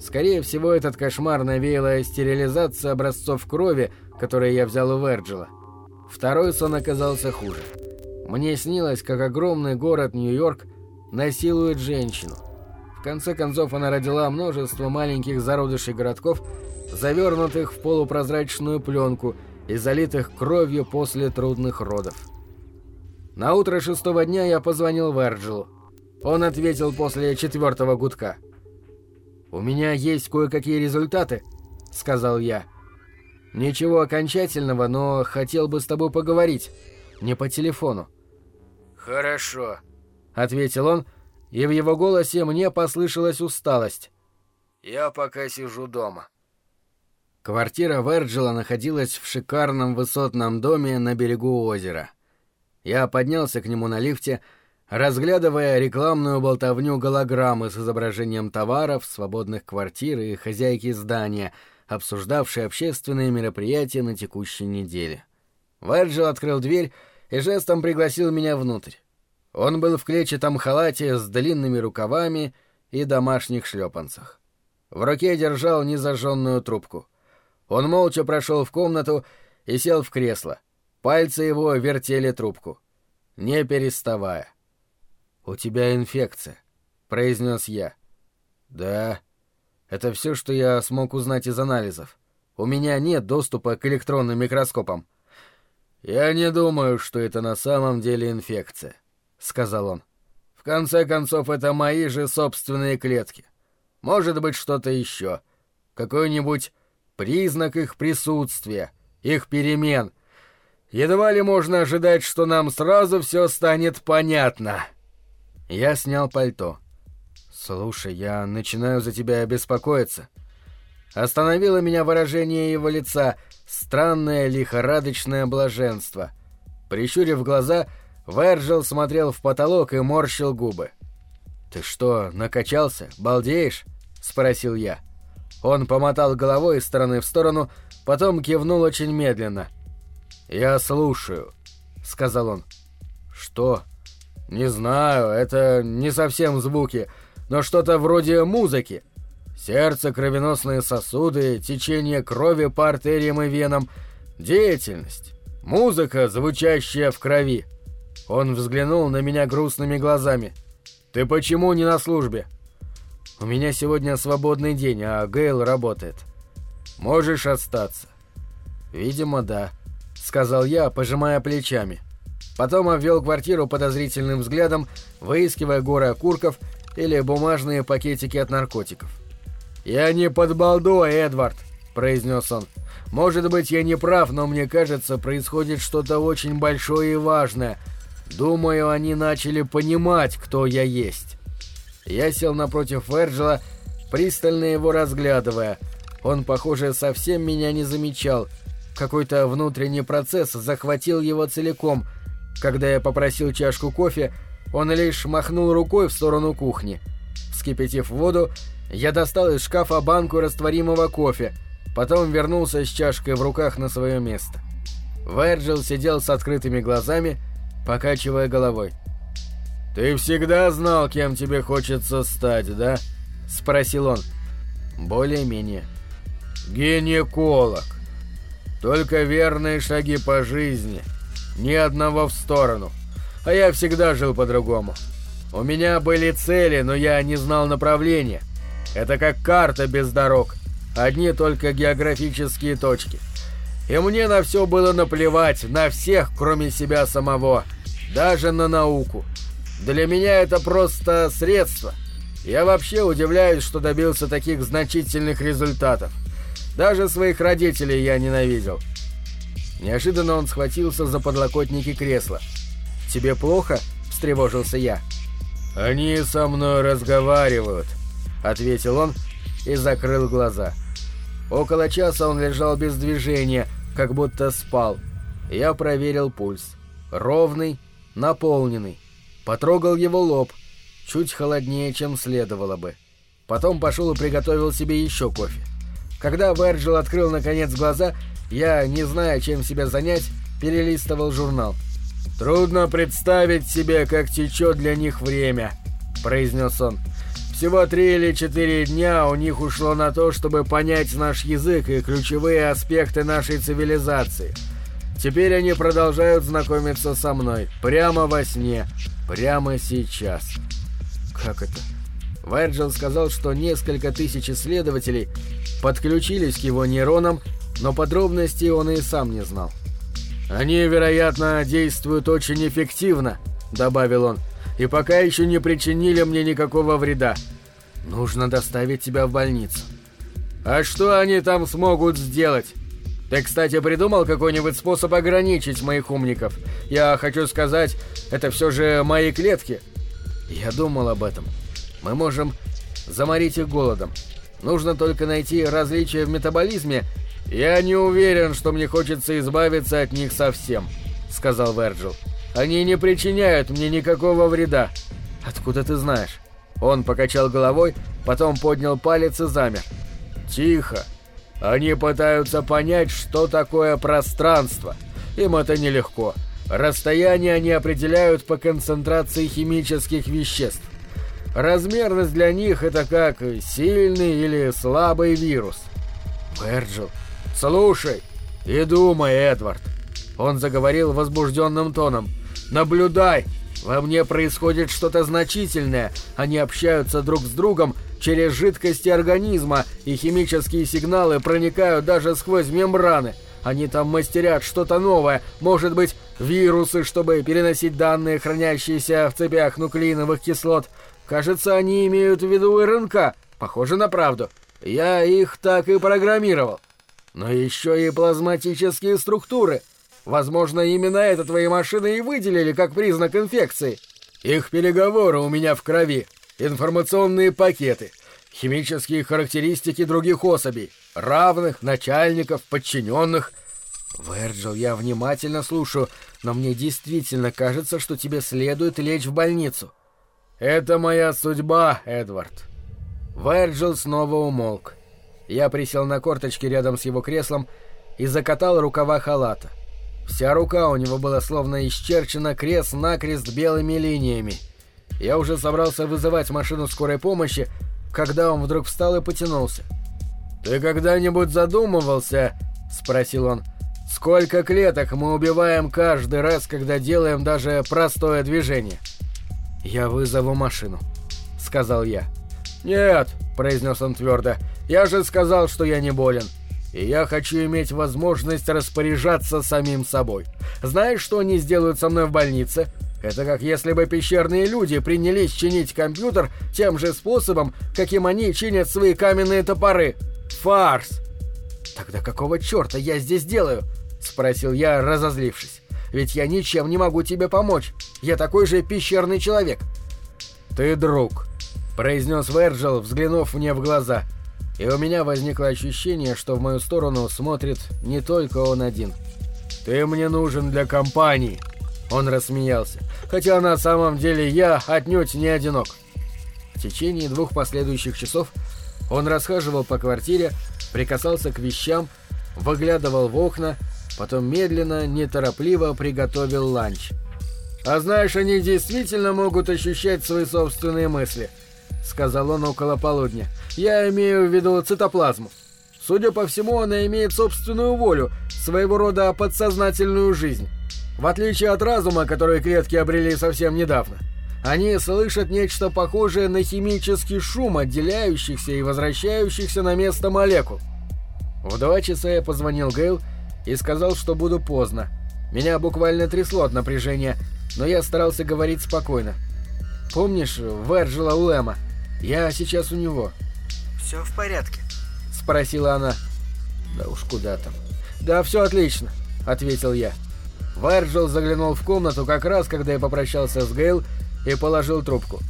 Скорее всего, этот кошмар навеяла стерилизация образцов крови, которые я взял у Верджила. Второй сон оказался хуже. Мне снилось, как огромный город Нью-Йорк насилует женщину. В конце концов, она родила множество маленьких зародышей городков, завернутых в полупрозрачную пленку и залитых кровью после трудных родов. На утро шестого дня я позвонил Верджилу. Он ответил после четвертого гудка. «У меня есть кое-какие результаты», — сказал я. «Ничего окончательного, но хотел бы с тобой поговорить. Не по телефону». «Хорошо», — ответил он, и в его голосе мне послышалась усталость. «Я пока сижу дома». Квартира Верджила находилась в шикарном высотном доме на берегу озера. Я поднялся к нему на лифте, разглядывая рекламную болтовню голограммы с изображением товаров, свободных квартир и хозяйки здания, обсуждавшие общественные мероприятия на текущей неделе. Верджил открыл дверь и жестом пригласил меня внутрь. Он был в клетчатом халате с длинными рукавами и домашних шлепанцах. В руке держал незажженную трубку — он молча прошел в комнату и сел в кресло. Пальцы его вертели трубку, не переставая. «У тебя инфекция», — произнес я. «Да. Это все, что я смог узнать из анализов. У меня нет доступа к электронным микроскопам». «Я не думаю, что это на самом деле инфекция», — сказал он. «В конце концов, это мои же собственные клетки. Может быть, что-то еще. Какой-нибудь признак их присутствия, их перемен. Едва ли можно ожидать, что нам сразу все станет понятно. Я снял пальто. Слушай, я начинаю за тебя беспокоиться. Остановило меня выражение его лица, странное лихорадочное блаженство. Прищурив глаза, Верджил смотрел в потолок и морщил губы. «Ты что, накачался? Балдеешь?» — спросил я. Он помотал головой из стороны в сторону, потом кивнул очень медленно. «Я слушаю», — сказал он. «Что?» «Не знаю, это не совсем звуки, но что-то вроде музыки. Сердце, кровеносные сосуды, течение крови по артериям и венам, деятельность, музыка, звучащая в крови». Он взглянул на меня грустными глазами. «Ты почему не на службе?» У меня сегодня свободный день, а Гейл работает. Можешь остаться?» «Видимо, да», — сказал я, пожимая плечами. Потом обвел квартиру подозрительным взглядом, выискивая горы окурков или бумажные пакетики от наркотиков. «Я не под балдой, Эдвард», — произнес он. «Может быть, я не прав, но мне кажется, происходит что-то очень большое и важное. Думаю, они начали понимать, кто я есть». Я сел напротив Верджила, пристально его разглядывая. Он, похоже, совсем меня не замечал. Какой-то внутренний процесс захватил его целиком. Когда я попросил чашку кофе, он лишь махнул рукой в сторону кухни. Вскипятив воду, я достал из шкафа банку растворимого кофе, потом вернулся с чашкой в руках на свое место. Верджил сидел с открытыми глазами, покачивая головой. «Ты всегда знал, кем тебе хочется стать, да?» — спросил он. «Более-менее». «Гинеколог. Только верные шаги по жизни. Ни одного в сторону. А я всегда жил по-другому. У меня были цели, но я не знал направления. Это как карта без дорог. Одни только географические точки. И мне на все было наплевать, на всех, кроме себя самого. Даже на науку. Для меня это просто средство. Я вообще удивляюсь, что добился таких значительных результатов. Даже своих родителей я ненавидел. Неожиданно он схватился за подлокотники кресла. «Тебе плохо?» – встревожился я. «Они со мной разговаривают», — ответил он и закрыл глаза. Около часа он лежал без движения, как будто спал. Я проверил пульс. Ровный, наполненный. Потрогал его лоб, чуть холоднее, чем следовало бы. Потом пошел и приготовил себе еще кофе. Когда Верджил открыл наконец глаза, я, не зная, чем себя занять, перелистывал журнал. «Трудно представить себе, как течет для них время», — произнес он. «Всего три или четыре дня у них ушло на то, чтобы понять наш язык и ключевые аспекты нашей цивилизации. Теперь они продолжают знакомиться со мной, прямо во сне, прямо сейчас». «Как это?» Вайрджел сказал, что несколько тысяч исследователей подключились к его нейронам, но подробностей он и сам не знал. «Они, вероятно, действуют очень эффективно», — добавил он, «и пока еще не причинили мне никакого вреда. Нужно доставить тебя в больницу». «А что они там смогут сделать?» «Ты, кстати, придумал какой-нибудь способ ограничить моих умников? Я хочу сказать, это все же мои клетки». «Я думал об этом. Мы можем заморить их голодом. Нужно только найти различия в метаболизме «Я не уверен, что мне хочется избавиться от них совсем», — сказал Верджил. «Они не причиняют мне никакого вреда». «Откуда ты знаешь?» Он покачал головой, потом поднял палец и замер. «Тихо. Они пытаются понять, что такое пространство. Им это нелегко. Расстояние они определяют по концентрации химических веществ. Размерность для них это как сильный или слабый вирус. Верджил, «Слушай и думай, Эдвард!» Он заговорил возбужденным тоном. «Наблюдай! Во мне происходит что-то значительное. Они общаются друг с другом через жидкости организма, и химические сигналы проникают даже сквозь мембраны. Они там мастерят что-то новое, может быть, вирусы, чтобы переносить данные, хранящиеся в цепях нуклеиновых кислот. Кажется, они имеют в виду РНК. Похоже на правду. Я их так и программировал но еще и плазматические структуры. Возможно, именно это твои машины и выделили как признак инфекции. Их переговоры у меня в крови, информационные пакеты, химические характеристики других особей, равных, начальников, подчиненных. Верджил, я внимательно слушаю, но мне действительно кажется, что тебе следует лечь в больницу. Это моя судьба, Эдвард. Верджил снова умолк. Я присел на корточки рядом с его креслом и закатал рукава халата. Вся рука у него была словно исчерчена крест-накрест белыми линиями. Я уже собрался вызывать машину скорой помощи, когда он вдруг встал и потянулся. «Ты когда-нибудь задумывался?» — спросил он. «Сколько клеток мы убиваем каждый раз, когда делаем даже простое движение?» «Я вызову машину», — сказал я. «Нет», — произнес он твердо, — «я же сказал, что я не болен. И я хочу иметь возможность распоряжаться самим собой. Знаешь, что они сделают со мной в больнице? Это как если бы пещерные люди принялись чинить компьютер тем же способом, каким они чинят свои каменные топоры. Фарс!» «Тогда какого черта я здесь делаю?» — спросил я, разозлившись. «Ведь я ничем не могу тебе помочь. Я такой же пещерный человек». «Ты друг», произнес Верджил, взглянув мне в глаза. И у меня возникло ощущение, что в мою сторону смотрит не только он один. «Ты мне нужен для компании!» Он рассмеялся. «Хотя на самом деле я отнюдь не одинок». В течение двух последующих часов он расхаживал по квартире, прикасался к вещам, выглядывал в окна, Потом медленно, неторопливо приготовил ланч. «А знаешь, они действительно могут ощущать свои собственные мысли», — сказал он около полудня. «Я имею в виду цитоплазму. Судя по всему, она имеет собственную волю, своего рода подсознательную жизнь. В отличие от разума, который клетки обрели совсем недавно. Они слышат нечто похожее на химический шум отделяющихся и возвращающихся на место молекул. В два часа я позвонил Гейл и сказал, что буду поздно. Меня буквально трясло от напряжения, но я старался говорить спокойно. «Помнишь Верджила Улема? Я сейчас у него». «Все в порядке?» — спросила она. «Да уж куда там». «Да все отлично», — ответил я. Верджил заглянул в комнату как раз, когда я попрощался с Гейл и положил трубку.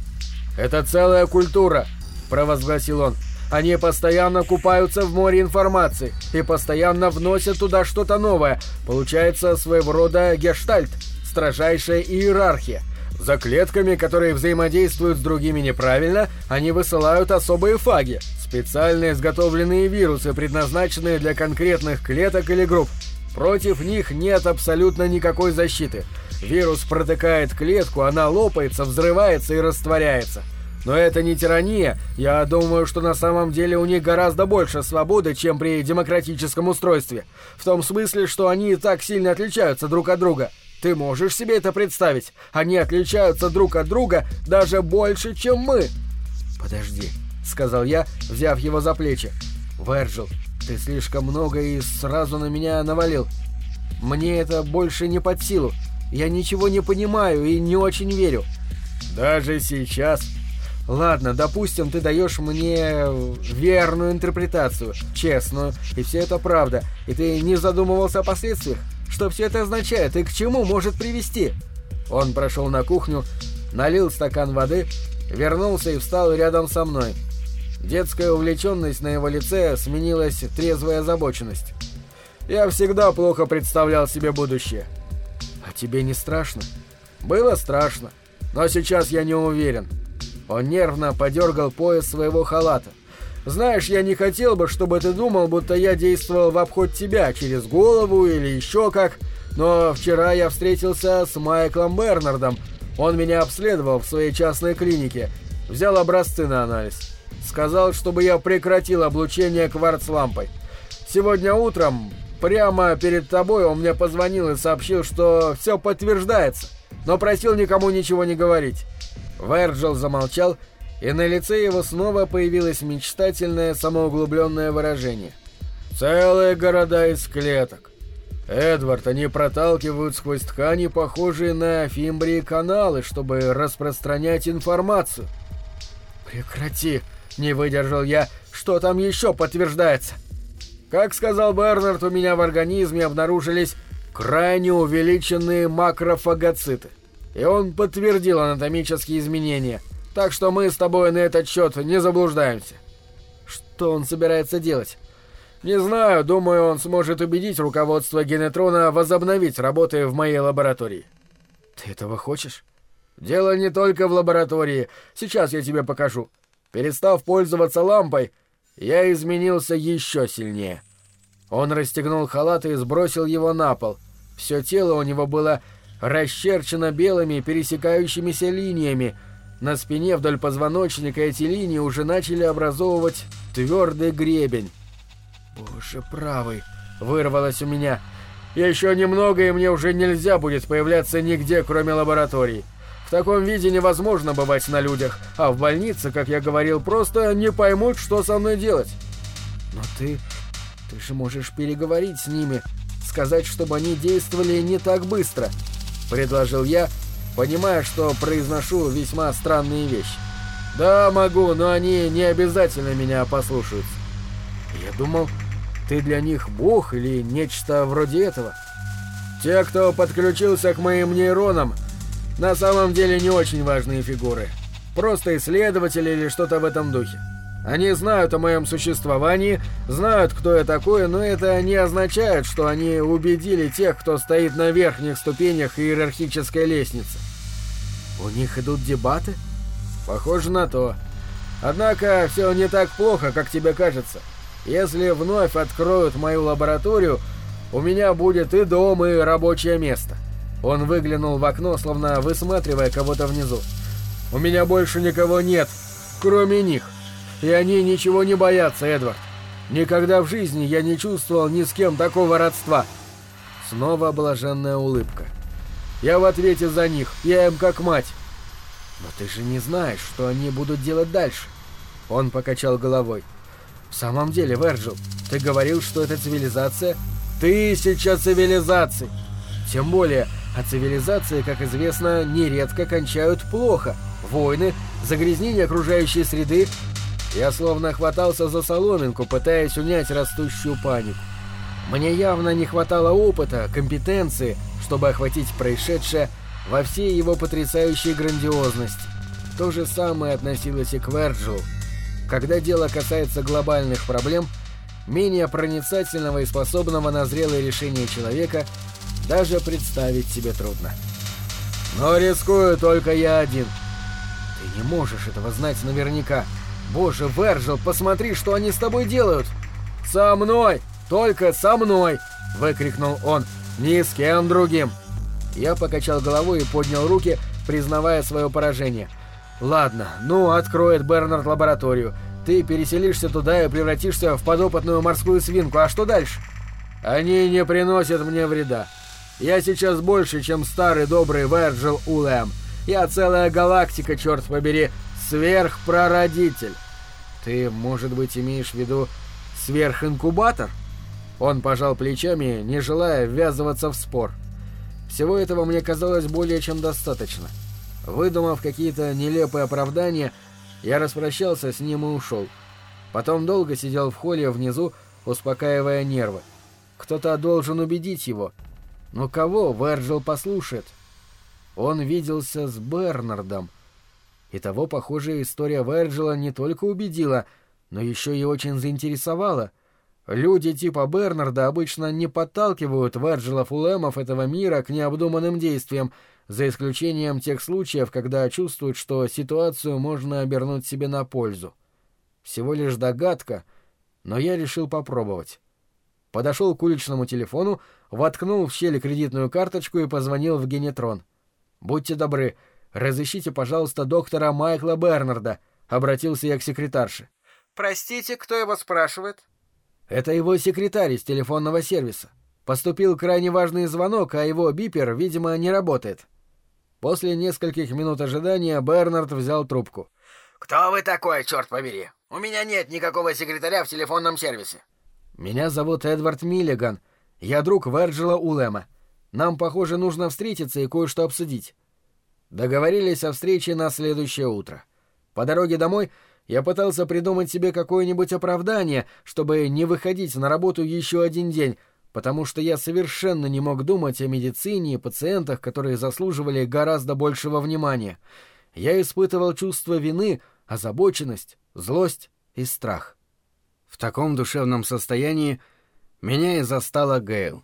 «Это целая культура», — провозгласил он. «Они постоянно купаются в море информации и постоянно вносят туда что-то новое. Получается своего рода гештальт, строжайшая иерархия. За клетками, которые взаимодействуют с другими неправильно, они высылают особые фаги, специально изготовленные вирусы, предназначенные для конкретных клеток или групп. Против них нет абсолютно никакой защиты. Вирус протыкает клетку, она лопается, взрывается и растворяется. Но это не тирания. Я думаю, что на самом деле у них гораздо больше свободы, чем при демократическом устройстве. В том смысле, что они так сильно отличаются друг от друга. Ты можешь себе это представить? Они отличаются друг от друга даже больше, чем мы. Подожди, сказал я, взяв его за плечи. Верджил, ты слишком много и сразу на меня навалил. Мне это больше не под силу. Я ничего не понимаю и не очень верю. Даже сейчас. Ладно, допустим, ты даешь мне верную интерпретацию, честную, и все это правда, и ты не задумывался о последствиях? Что все это означает и к чему может привести? Он прошел на кухню, налил стакан воды, вернулся и встал рядом со мной. Детская увлеченность на его лице сменилась трезвой озабоченность. Я всегда плохо представлял себе будущее. «А тебе не страшно?» «Было страшно, но сейчас я не уверен». Он нервно подергал пояс своего халата. «Знаешь, я не хотел бы, чтобы ты думал, будто я действовал в обход тебя, через голову или еще как, но вчера я встретился с Майклом Бернардом. Он меня обследовал в своей частной клинике, взял образцы на анализ. Сказал, чтобы я прекратил облучение кварц-лампой. Сегодня утром Прямо перед тобой он мне позвонил и сообщил, что все подтверждается, но просил никому ничего не говорить. Верджил замолчал, и на лице его снова появилось мечтательное самоуглубленное выражение. «Целые города из клеток. Эдвард, они проталкивают сквозь ткани, похожие на фимбрии каналы, чтобы распространять информацию». «Прекрати!» — не выдержал я. «Что там еще подтверждается?» Как сказал Бернард, у меня в организме обнаружились крайне увеличенные макрофагоциты. И он подтвердил анатомические изменения. Так что мы с тобой на этот счет не заблуждаемся. Что он собирается делать? Не знаю, думаю, он сможет убедить руководство Генетрона возобновить работы в моей лаборатории. Ты этого хочешь? Дело не только в лаборатории. Сейчас я тебе покажу. Перестав пользоваться лампой, я изменился еще сильнее. Он расстегнул халат и сбросил его на пол. Все тело у него было расчерчено белыми пересекающимися линиями. На спине вдоль позвоночника эти линии уже начали образовывать твердый гребень. «Боже правый!» — вырвалось у меня. «Еще немного, и мне уже нельзя будет появляться нигде, кроме лаборатории. В таком виде невозможно бывать на людях, а в больнице, как я говорил, просто не поймут, что со мной делать». «Но ты ты же можешь переговорить с ними, сказать, чтобы они действовали не так быстро», — предложил я, понимая, что произношу весьма странные вещи. «Да, могу, но они не обязательно меня послушаются». «Я думал, ты для них бог или нечто вроде этого». «Те, кто подключился к моим нейронам, на самом деле не очень важные фигуры. Просто исследователи или что-то в этом духе. Они знают о моем существовании, знают, кто я такой, но это не означает, что они убедили тех, кто стоит на верхних ступенях иерархической лестницы. У них идут дебаты? Похоже на то. Однако все не так плохо, как тебе кажется. Если вновь откроют мою лабораторию, У меня будет и дом, и рабочее место. Он выглянул в окно, словно высматривая кого-то внизу. У меня больше никого нет, кроме них. И они ничего не боятся, Эдвард. Никогда в жизни я не чувствовал ни с кем такого родства. Снова блаженная улыбка. Я в ответе за них, я им как мать. Но ты же не знаешь, что они будут делать дальше. Он покачал головой. В самом деле, Верджил, ты говорил, что эта цивилизация — тысяча цивилизаций. Тем более, а цивилизации, как известно, нередко кончают плохо. Войны, загрязнение окружающей среды. Я словно хватался за соломинку, пытаясь унять растущую панику. Мне явно не хватало опыта, компетенции, чтобы охватить происшедшее во всей его потрясающей грандиозности. То же самое относилось и к Верджилу. Когда дело касается глобальных проблем, менее проницательного и способного на зрелое решение человека даже представить себе трудно. Но рискую только я один. Ты не можешь этого знать наверняка. Боже, Верджил, посмотри, что они с тобой делают! Со мной! Только со мной! Выкрикнул он. Ни с кем другим. Я покачал головой и поднял руки, признавая свое поражение. «Ладно, ну, откроет Бернард лабораторию. Ты переселишься туда и превратишься в подопытную морскую свинку. А что дальше?» «Они не приносят мне вреда. Я сейчас больше, чем старый добрый Верджил Улэм. Я целая галактика, черт побери, сверхпрородитель. Ты, может быть, имеешь в виду сверхинкубатор?» Он пожал плечами, не желая ввязываться в спор. Всего этого мне казалось более чем достаточно. Выдумав какие-то нелепые оправдания, я распрощался с ним и ушел. Потом долго сидел в холле внизу, успокаивая нервы. Кто-то должен убедить его. Но кого Верджил послушает? Он виделся с Бернардом. И того, похоже, история Верджила не только убедила, но еще и очень заинтересовала. Люди типа Бернарда обычно не подталкивают Верджилов улемов этого мира к необдуманным действиям, за исключением тех случаев, когда чувствуют, что ситуацию можно обернуть себе на пользу. Всего лишь догадка, но я решил попробовать. Подошел к уличному телефону, воткнул в щель кредитную карточку и позвонил в генетрон. «Будьте добры, разыщите, пожалуйста, доктора Майкла Бернарда», — обратился я к секретарше. «Простите, кто его спрашивает?» Это его секретарь из телефонного сервиса. Поступил крайне важный звонок, а его бипер, видимо, не работает. После нескольких минут ожидания Бернард взял трубку. «Кто вы такой, черт побери? У меня нет никакого секретаря в телефонном сервисе». «Меня зовут Эдвард Миллиган. Я друг Верджила Улема. Нам, похоже, нужно встретиться и кое-что обсудить». Договорились о встрече на следующее утро. По дороге домой я пытался придумать себе какое-нибудь оправдание, чтобы не выходить на работу еще один день, потому что я совершенно не мог думать о медицине и пациентах, которые заслуживали гораздо большего внимания. Я испытывал чувство вины, озабоченность, злость и страх. В таком душевном состоянии меня и застала Гейл.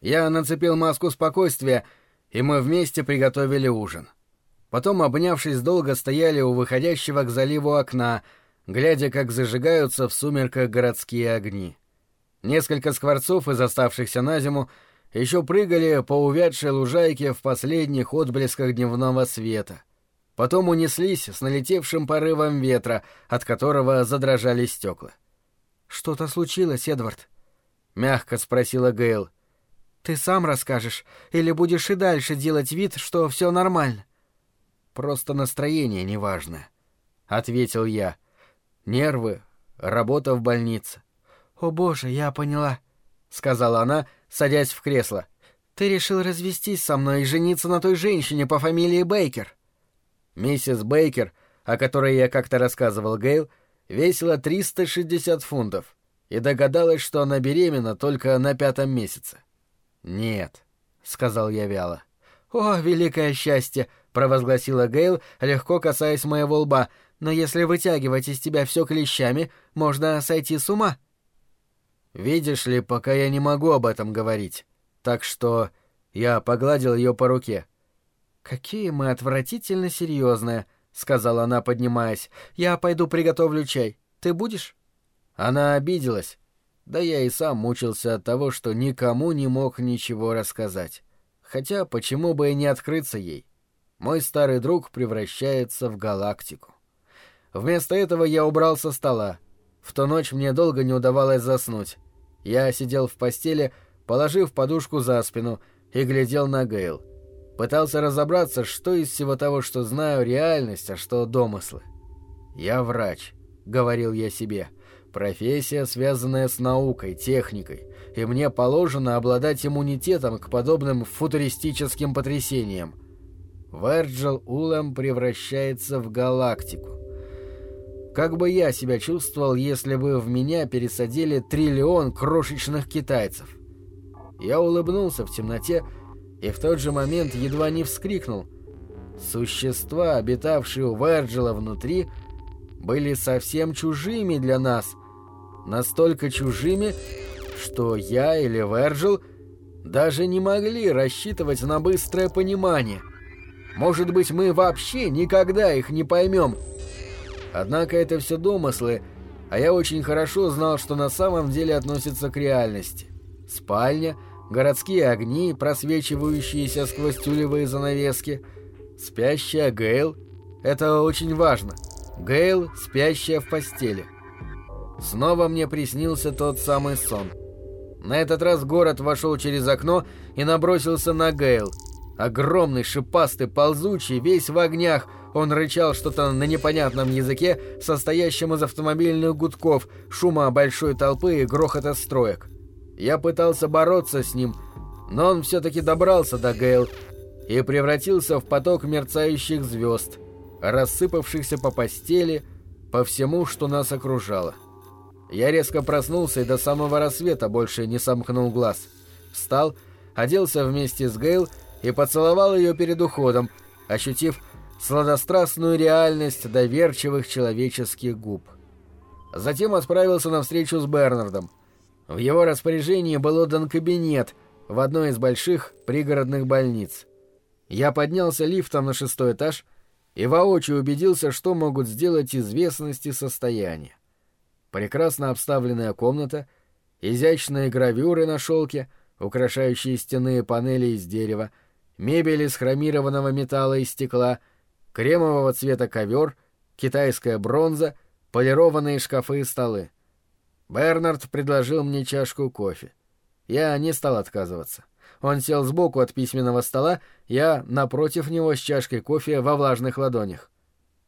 Я нацепил маску спокойствия, и мы вместе приготовили ужин. Потом, обнявшись, долго стояли у выходящего к заливу окна, глядя, как зажигаются в сумерках городские огни. Несколько скворцов из оставшихся на зиму еще прыгали по увядшей лужайке в последних отблесках дневного света. Потом унеслись с налетевшим порывом ветра, от которого задрожали стекла. «Что-то случилось, Эдвард?» — мягко спросила Гейл. «Ты сам расскажешь, или будешь и дальше делать вид, что все нормально?» Просто настроение неважно, — ответил я. Нервы, работа в больнице. — О боже, я поняла, — сказала она, садясь в кресло. — Ты решил развестись со мной и жениться на той женщине по фамилии Бейкер. Миссис Бейкер, о которой я как-то рассказывал Гейл, весила 360 фунтов и догадалась, что она беременна только на пятом месяце. «Нет», — сказал я вяло. «О, великое счастье!» Провозгласила Гейл, легко касаясь моего лба, но если вытягивать из тебя все клещами, можно сойти с ума. Видишь ли, пока я не могу об этом говорить. Так что я погладил ее по руке. Какие мы отвратительно серьезные, сказала она, поднимаясь. Я пойду приготовлю чай. Ты будешь? Она обиделась. Да я и сам мучился от того, что никому не мог ничего рассказать. Хотя почему бы и не открыться ей? Мой старый друг превращается в галактику. Вместо этого я убрал со стола. В ту ночь мне долго не удавалось заснуть. Я сидел в постели, положив подушку за спину, и глядел на Гейл. Пытался разобраться, что из всего того, что знаю, реальность, а что домыслы. «Я врач», — говорил я себе. «Профессия, связанная с наукой, техникой, и мне положено обладать иммунитетом к подобным футуристическим потрясениям. Верджил Улэм превращается в галактику. Как бы я себя чувствовал, если бы в меня пересадили триллион крошечных китайцев? Я улыбнулся в темноте и в тот же момент едва не вскрикнул. Существа, обитавшие у Верджила внутри, были совсем чужими для нас. Настолько чужими, что я или Верджил даже не могли рассчитывать на быстрое понимание. Может быть, мы вообще никогда их не поймем. Однако это все домыслы, а я очень хорошо знал, что на самом деле относится к реальности. Спальня — городские огни, просвечивающиеся сквозь тюлевые занавески, спящая Гейл. Это очень важно. Гейл, спящая в постели. Снова мне приснился тот самый сон. На этот раз город вошел через окно и набросился на Гейл. Огромный, шипастый, ползучий, весь в огнях, он рычал что-то на непонятном языке, состоящем из автомобильных гудков, шума большой толпы и грохота строек. Я пытался бороться с ним, но он все-таки добрался до Гейл и превратился в поток мерцающих звезд, рассыпавшихся по постели, по всему, что нас окружало. Я резко проснулся и до самого рассвета больше не сомкнул глаз. Встал, оделся вместе с Гейл и поцеловал ее перед уходом, ощутив сладострастную реальность доверчивых человеческих губ. Затем отправился на встречу с Бернардом. В его распоряжении был отдан кабинет в одной из больших пригородных больниц. Я поднялся лифтом на шестой этаж и воочию убедился, что могут сделать известности состояния. Прекрасно обставленная комната, изящные гравюры на шелке, украшающие стены и панели из дерева, мебель из хромированного металла и стекла, кремового цвета ковер, китайская бронза, полированные шкафы и столы. Бернард предложил мне чашку кофе. Я не стал отказываться. Он сел сбоку от письменного стола, я напротив него с чашкой кофе во влажных ладонях.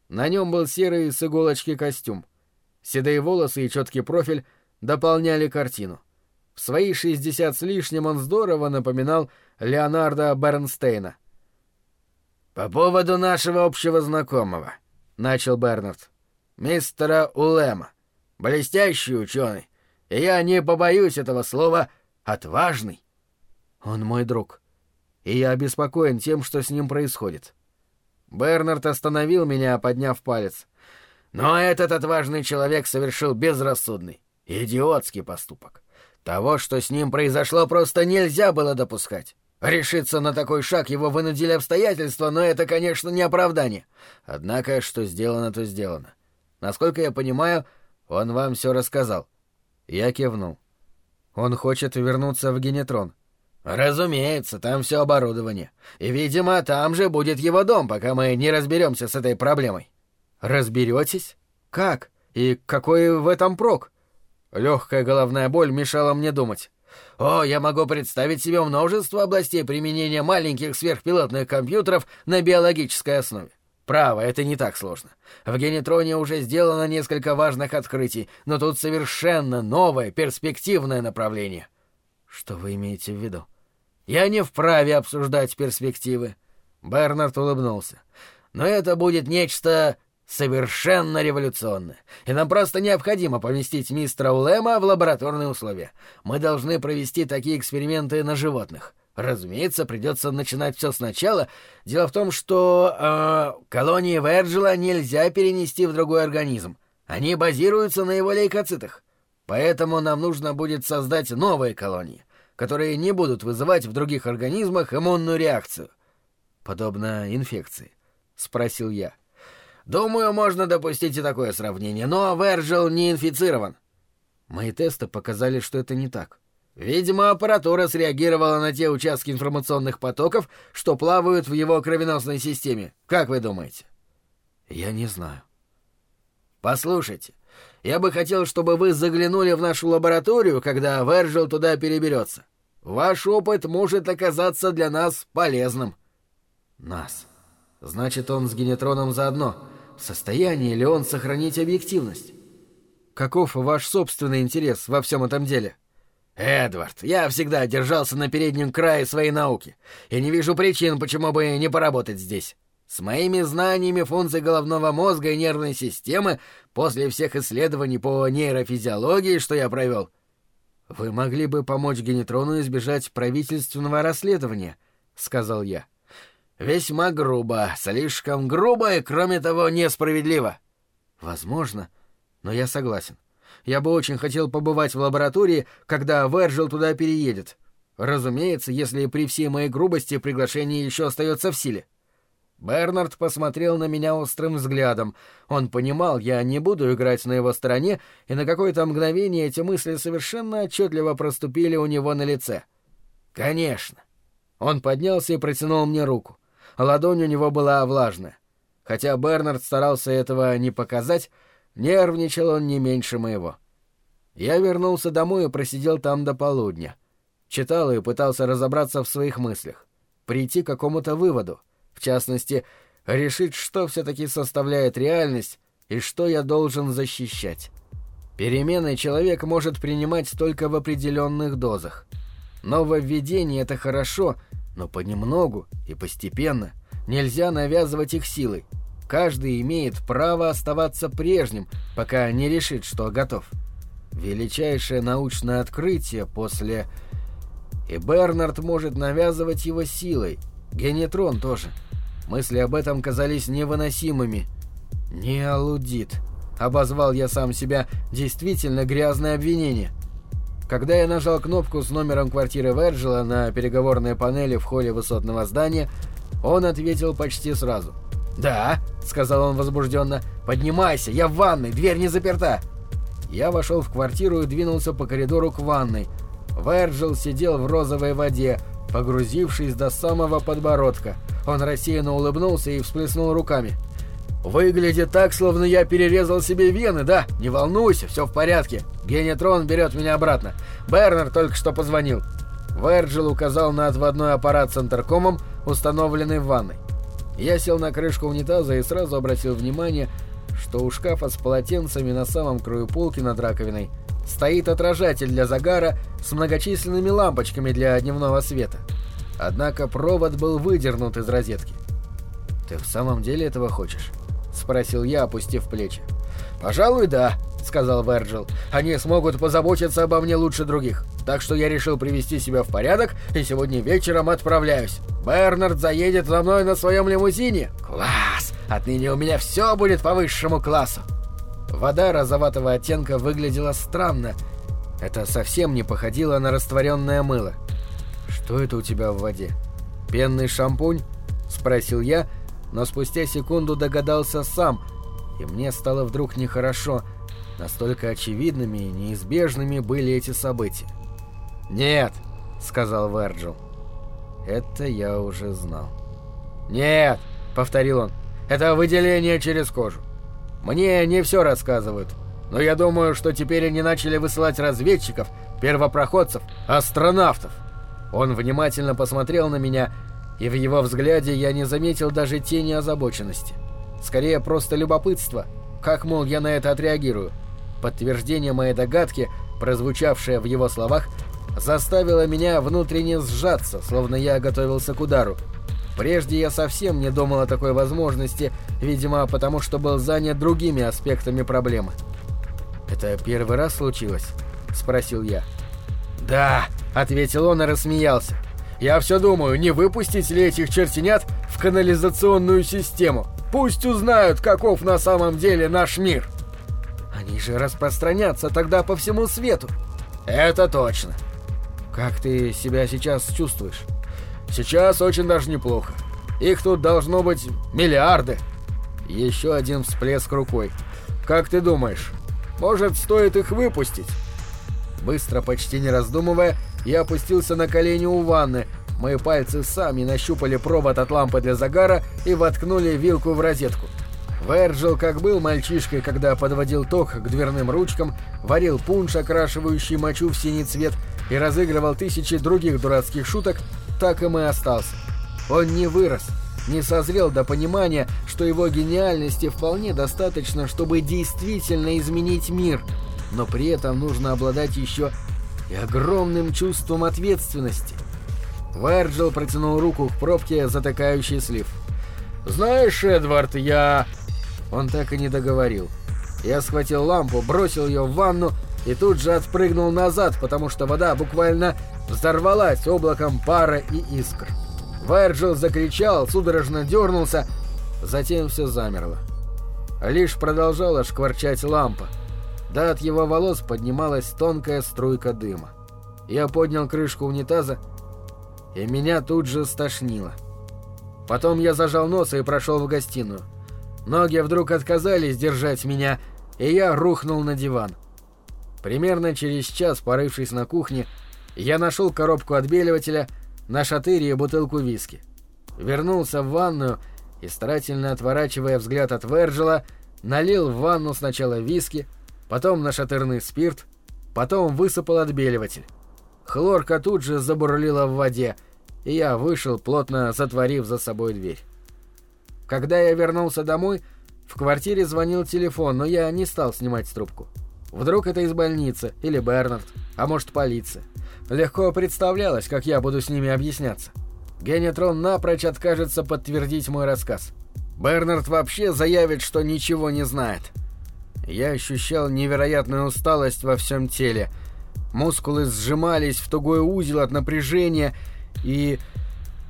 На нем был серый с иголочки костюм. Седые волосы и четкий профиль дополняли картину. В свои шестьдесят с лишним он здорово напоминал Леонардо Бернстейна. «По поводу нашего общего знакомого», — начал Бернард, — «мистера Улема. Блестящий ученый. И я не побоюсь этого слова «отважный». Он мой друг. И я обеспокоен тем, что с ним происходит. Бернард остановил меня, подняв палец. Но этот отважный человек совершил безрассудный, идиотский поступок. Того, что с ним произошло, просто нельзя было допускать. Решиться на такой шаг его вынудили обстоятельства, но это, конечно, не оправдание. Однако, что сделано, то сделано. Насколько я понимаю, он вам все рассказал. Я кивнул. Он хочет вернуться в Генетрон. Разумеется, там все оборудование. И, видимо, там же будет его дом, пока мы не разберемся с этой проблемой. Разберетесь? Как? И какой в этом прок? Легкая головная боль мешала мне думать. О, я могу представить себе множество областей применения маленьких сверхпилотных компьютеров на биологической основе. Право, это не так сложно. В Генетроне уже сделано несколько важных открытий, но тут совершенно новое, перспективное направление. Что вы имеете в виду? Я не вправе обсуждать перспективы. Бернард улыбнулся. Но это будет нечто совершенно революционное. И нам просто необходимо поместить мистера Улема в лабораторные условия. Мы должны провести такие эксперименты на животных. Разумеется, придется начинать все сначала. Дело в том, что э, колонии Верджила нельзя перенести в другой организм. Они базируются на его лейкоцитах. Поэтому нам нужно будет создать новые колонии, которые не будут вызывать в других организмах иммунную реакцию. Подобно инфекции, спросил я. Думаю, можно допустить и такое сравнение, но Верджил не инфицирован. Мои тесты показали, что это не так. Видимо, аппаратура среагировала на те участки информационных потоков, что плавают в его кровеносной системе. Как вы думаете? Я не знаю. Послушайте, я бы хотел, чтобы вы заглянули в нашу лабораторию, когда Верджил туда переберется. Ваш опыт может оказаться для нас полезным. Нас. Значит, он с генетроном заодно. В состоянии ли он сохранить объективность? Каков ваш собственный интерес во всем этом деле? Эдвард, я всегда держался на переднем крае своей науки и не вижу причин, почему бы не поработать здесь. С моими знаниями функций головного мозга и нервной системы после всех исследований по нейрофизиологии, что я провел, вы могли бы помочь Генетрону избежать правительственного расследования, сказал я. Весьма грубо, слишком грубо и, кроме того, несправедливо. Возможно, но я согласен. Я бы очень хотел побывать в лаборатории, когда Верджил туда переедет. Разумеется, если при всей моей грубости приглашение еще остается в силе. Бернард посмотрел на меня острым взглядом. Он понимал, я не буду играть на его стороне, и на какое-то мгновение эти мысли совершенно отчетливо проступили у него на лице. «Конечно». Он поднялся и протянул мне руку. Ладонь у него была влажная. Хотя Бернард старался этого не показать, нервничал он не меньше моего. Я вернулся домой и просидел там до полудня. Читал и пытался разобраться в своих мыслях, прийти к какому-то выводу — в частности, решить, что все-таки составляет реальность и что я должен защищать. Перемены человек может принимать только в определенных дозах. Нововведение — это хорошо, но понемногу и постепенно. Нельзя навязывать их силой. Каждый имеет право оставаться прежним, пока не решит, что готов. Величайшее научное открытие после... И Бернард может навязывать его силой. Генетрон тоже. — Мысли об этом казались невыносимыми. «Не алудит», — обозвал я сам себя, действительно грязное обвинение. Когда я нажал кнопку с номером квартиры Верджила на переговорной панели в холле высотного здания, он ответил почти сразу. «Да», — сказал он возбужденно, — «поднимайся, я в ванной, дверь не заперта». Я вошел в квартиру и двинулся по коридору к ванной. Верджил сидел в розовой воде, погрузившись до самого подбородка. Он рассеянно улыбнулся и всплеснул руками. «Выглядит так, словно я перерезал себе вены, да? Не волнуйся, все в порядке. Генетрон берет меня обратно. Бернер только что позвонил». Верджил указал на отводной аппарат с интеркомом, установленный в ванной. Я сел на крышку унитаза и сразу обратил внимание, что у шкафа с полотенцами на самом краю полки над раковиной стоит отражатель для загара с многочисленными лампочками для дневного света. Однако провод был выдернут из розетки. «Ты в самом деле этого хочешь?» — спросил я, опустив плечи. «Пожалуй, да», — сказал Верджил. «Они смогут позаботиться обо мне лучше других. Так что я решил привести себя в порядок и сегодня вечером отправляюсь. Бернард заедет за мной на своем лимузине. Класс! Отныне у меня все будет по высшему классу». Вода розоватого оттенка выглядела странно. Это совсем не походило на растворенное мыло. «Что это у тебя в воде? Пенный шампунь?» — спросил я, но спустя секунду догадался сам, и мне стало вдруг нехорошо. Настолько очевидными и неизбежными были эти события. «Нет», — сказал Верджил. Это я уже знал. «Нет», — повторил он, — «это выделение через кожу. Мне не все рассказывают, но я думаю, что теперь они начали высылать разведчиков, первопроходцев, астронавтов. Он внимательно посмотрел на меня, и в его взгляде я не заметил даже тени озабоченности. Скорее, просто любопытство. Как, мол, я на это отреагирую? Подтверждение моей догадки, прозвучавшее в его словах, заставило меня внутренне сжаться, словно я готовился к удару. Прежде я совсем не думал о такой возможности, видимо, потому что был занят другими аспектами проблемы. «Это первый раз случилось?» — спросил я. «Да», — ответил он и рассмеялся. «Я все думаю, не выпустить ли этих чертенят в канализационную систему? Пусть узнают, каков на самом деле наш мир!» «Они же распространятся тогда по всему свету!» «Это точно!» «Как ты себя сейчас чувствуешь?» Сейчас очень даже неплохо. Их тут должно быть миллиарды. Еще один всплеск рукой. Как ты думаешь, может, стоит их выпустить? Быстро, почти не раздумывая, я опустился на колени у ванны. Мои пальцы сами нащупали провод от лампы для загара и воткнули вилку в розетку. Верджил, как был мальчишкой, когда подводил ток к дверным ручкам, варил пунш, окрашивающий мочу в синий цвет, и разыгрывал тысячи других дурацких шуток, так им и остался. Он не вырос, не созрел до понимания, что его гениальности вполне достаточно, чтобы действительно изменить мир, но при этом нужно обладать еще и огромным чувством ответственности. Верджил протянул руку к пробке, затыкающей слив. «Знаешь, Эдвард, я...» Он так и не договорил. Я схватил лампу, бросил ее в ванну и тут же отпрыгнул назад, потому что вода буквально взорвалась облаком пара и искр. Вайрджил закричал, судорожно дернулся, затем все замерло. Лишь продолжала шкварчать лампа. Да от его волос поднималась тонкая струйка дыма. Я поднял крышку унитаза, и меня тут же стошнило. Потом я зажал нос и прошел в гостиную. Ноги вдруг отказались держать меня, и я рухнул на диван. Примерно через час, порывшись на кухне, я нашел коробку отбеливателя, на шатыре и бутылку виски. Вернулся в ванную и, старательно отворачивая взгляд от Верджила, налил в ванну сначала виски, потом нашатырный спирт, потом высыпал отбеливатель. Хлорка тут же забурлила в воде, и я вышел, плотно затворив за собой дверь. Когда я вернулся домой, в квартире звонил телефон, но я не стал снимать трубку. Вдруг это из больницы, или Бернард, а может полиция. Легко представлялось, как я буду с ними объясняться. Генетрон напрочь откажется подтвердить мой рассказ. Бернард вообще заявит, что ничего не знает. Я ощущал невероятную усталость во всем теле. Мускулы сжимались в тугой узел от напряжения и...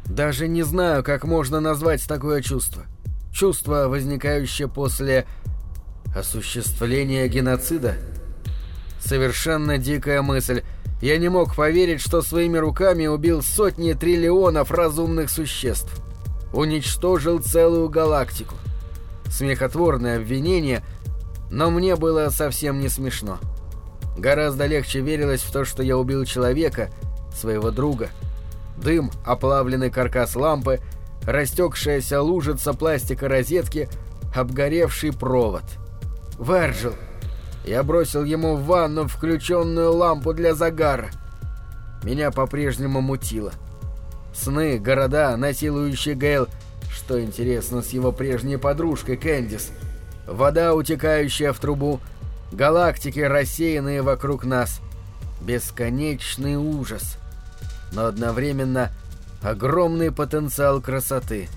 Даже не знаю, как можно назвать такое чувство. Чувство, возникающее после осуществления геноцида. Совершенно дикая мысль. Я не мог поверить, что своими руками убил сотни триллионов разумных существ. Уничтожил целую галактику. Смехотворное обвинение, но мне было совсем не смешно. Гораздо легче верилось в то, что я убил человека, своего друга, дым, оплавленный каркас лампы, растекшаяся лужица пластика розетки, обгоревший провод. «Верджил!» Я бросил ему в ванну включенную лампу для загара. Меня по-прежнему мутило. Сны, города, насилующий Гейл, что интересно с его прежней подружкой Кэндис, вода, утекающая в трубу, галактики, рассеянные вокруг нас. Бесконечный ужас но одновременно огромный потенциал красоты.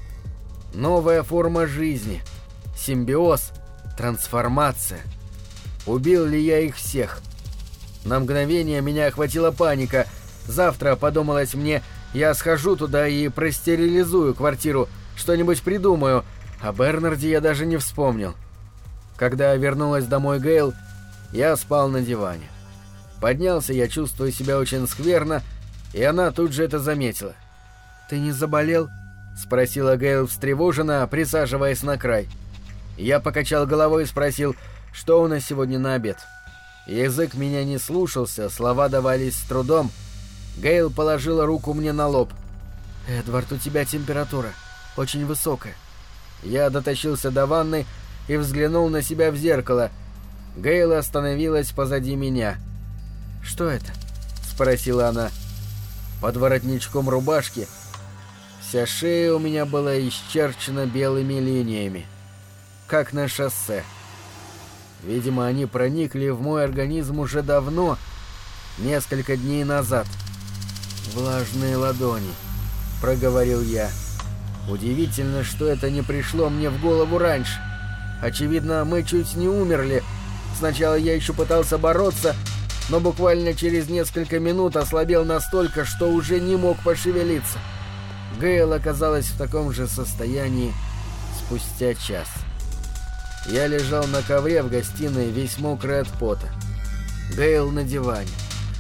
Новая форма жизни, симбиоз, трансформация. Убил ли я их всех? На мгновение меня охватила паника. Завтра, подумалось мне, я схожу туда и простерилизую квартиру, что-нибудь придумаю, а Бернарде я даже не вспомнил. Когда вернулась домой Гейл, я спал на диване. Поднялся я, чувствуя себя очень скверно, и она тут же это заметила. «Ты не заболел?» — спросила Гейл встревоженно, присаживаясь на край. Я покачал головой и спросил, что у нас сегодня на обед. Язык меня не слушался, слова давались с трудом. Гейл положила руку мне на лоб. «Эдвард, у тебя температура. Очень высокая». Я дотащился до ванны и взглянул на себя в зеркало. Гейл остановилась позади меня. «Что это?» — спросила она. Под воротничком рубашки вся шея у меня была исчерчена белыми линиями, как на шоссе. Видимо, они проникли в мой организм уже давно, несколько дней назад. «Влажные ладони», — проговорил я. Удивительно, что это не пришло мне в голову раньше. Очевидно, мы чуть не умерли. Сначала я еще пытался бороться, но буквально через несколько минут ослабел настолько, что уже не мог пошевелиться. Гейл оказалась в таком же состоянии спустя час. Я лежал на ковре в гостиной, весь мокрый от пота. Гейл на диване.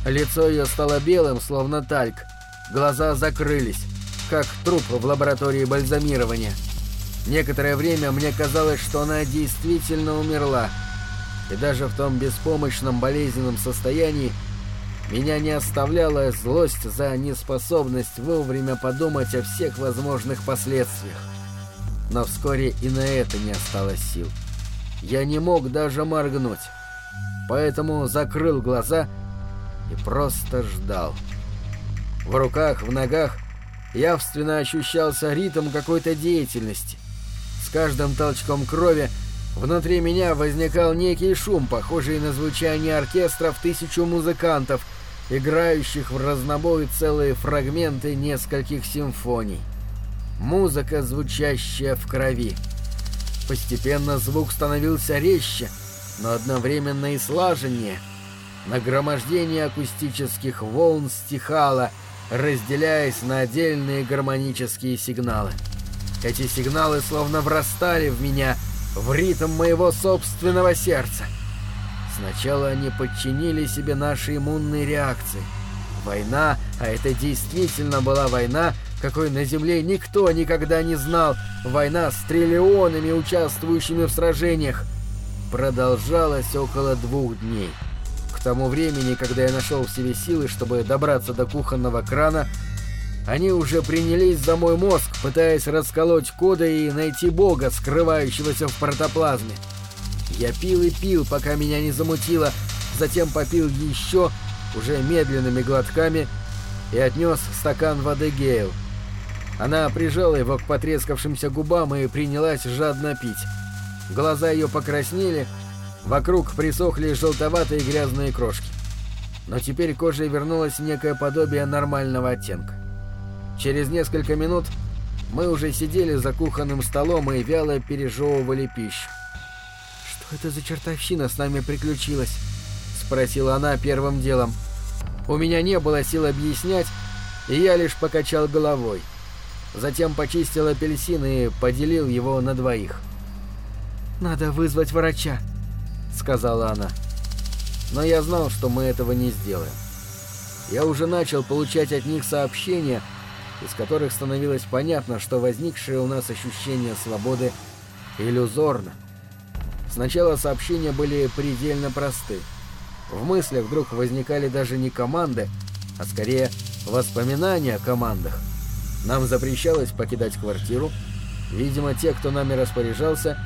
Лицо ее стало белым, словно тальк. Глаза закрылись, как труп в лаборатории бальзамирования. Некоторое время мне казалось, что она действительно умерла. И даже в том беспомощном болезненном состоянии меня не оставляла злость за неспособность вовремя подумать о всех возможных последствиях. Но вскоре и на это не осталось сил. Я не мог даже моргнуть. Поэтому закрыл глаза и просто ждал. В руках, в ногах явственно ощущался ритм какой-то деятельности. Каждым толчком крови внутри меня возникал некий шум, похожий на звучание оркестра в тысячу музыкантов, играющих в разнобой целые фрагменты нескольких симфоний. Музыка, звучащая в крови. Постепенно звук становился резче, но одновременно и слаженнее. Нагромождение акустических волн стихало — разделяясь на отдельные гармонические сигналы. Эти сигналы словно врастали в меня, в ритм моего собственного сердца. Сначала они подчинили себе наши иммунные реакции. Война, а это действительно была война, какой на Земле никто никогда не знал, война с триллионами, участвующими в сражениях, продолжалась около двух дней. К тому времени, когда я нашел в себе силы, чтобы добраться до кухонного крана, они уже принялись за мой мозг, пытаясь расколоть коды и найти бога, скрывающегося в протоплазме. Я пил и пил, пока меня не замутило, затем попил еще, уже медленными глотками, и отнес стакан воды Гейл. Она прижала его к потрескавшимся губам и принялась жадно пить. Глаза ее покраснели, Вокруг присохли желтоватые грязные крошки. Но теперь коже вернулось некое подобие нормального оттенка. Через несколько минут мы уже сидели за кухонным столом и вяло пережевывали пищу. «Что это за чертовщина с нами приключилась?» — спросила она первым делом. У меня не было сил объяснять, и я лишь покачал головой. Затем почистил апельсин и поделил его на двоих. «Надо вызвать врача», — сказала она. Но я знал, что мы этого не сделаем. Я уже начал получать от них сообщения, из которых становилось понятно, что возникшее у нас ощущение свободы иллюзорно. Сначала сообщения были предельно просты. В мыслях вдруг возникали даже не команды, а скорее воспоминания о командах. Нам запрещалось покидать квартиру. Видимо, те, кто нами распоряжался,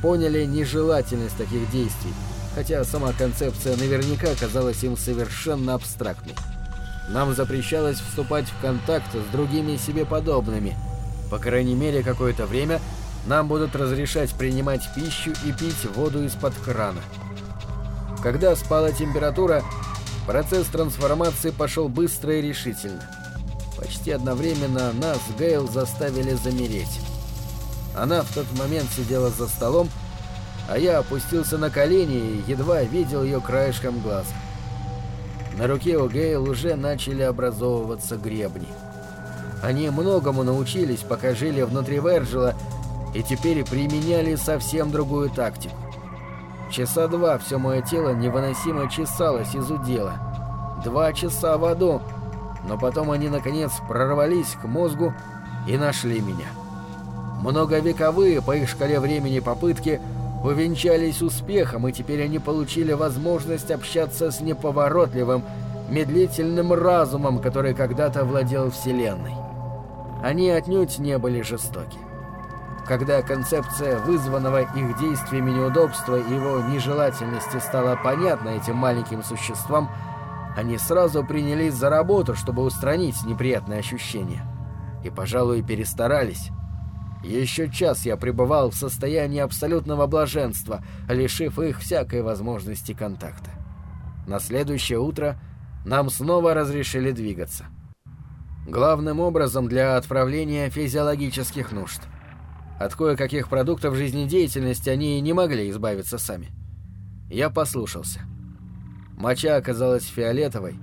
поняли нежелательность таких действий, хотя сама концепция наверняка казалась им совершенно абстрактной. Нам запрещалось вступать в контакт с другими себе подобными. По крайней мере, какое-то время нам будут разрешать принимать пищу и пить воду из-под крана. Когда спала температура, процесс трансформации пошел быстро и решительно. Почти одновременно нас, Гейл, заставили замереть. Она в тот момент сидела за столом, а я опустился на колени и едва видел ее краешком глаз. На руке у Гейл уже начали образовываться гребни. Они многому научились, пока жили внутри Верджила, и теперь применяли совсем другую тактику. Часа два все мое тело невыносимо чесалось из удела. Два часа в аду, но потом они наконец прорвались к мозгу и нашли меня. Многовековые по их шкале времени попытки увенчались успехом, и теперь они получили возможность общаться с неповоротливым, медлительным разумом, который когда-то владел Вселенной. Они отнюдь не были жестоки. Когда концепция вызванного их действиями неудобства и его нежелательности стала понятна этим маленьким существам, они сразу принялись за работу, чтобы устранить неприятные ощущения. И, пожалуй, перестарались. Еще час я пребывал в состоянии абсолютного блаженства, лишив их всякой возможности контакта. На следующее утро нам снова разрешили двигаться. Главным образом для отправления физиологических нужд. От кое-каких продуктов жизнедеятельности они не могли избавиться сами. Я послушался. Моча оказалась фиолетовой,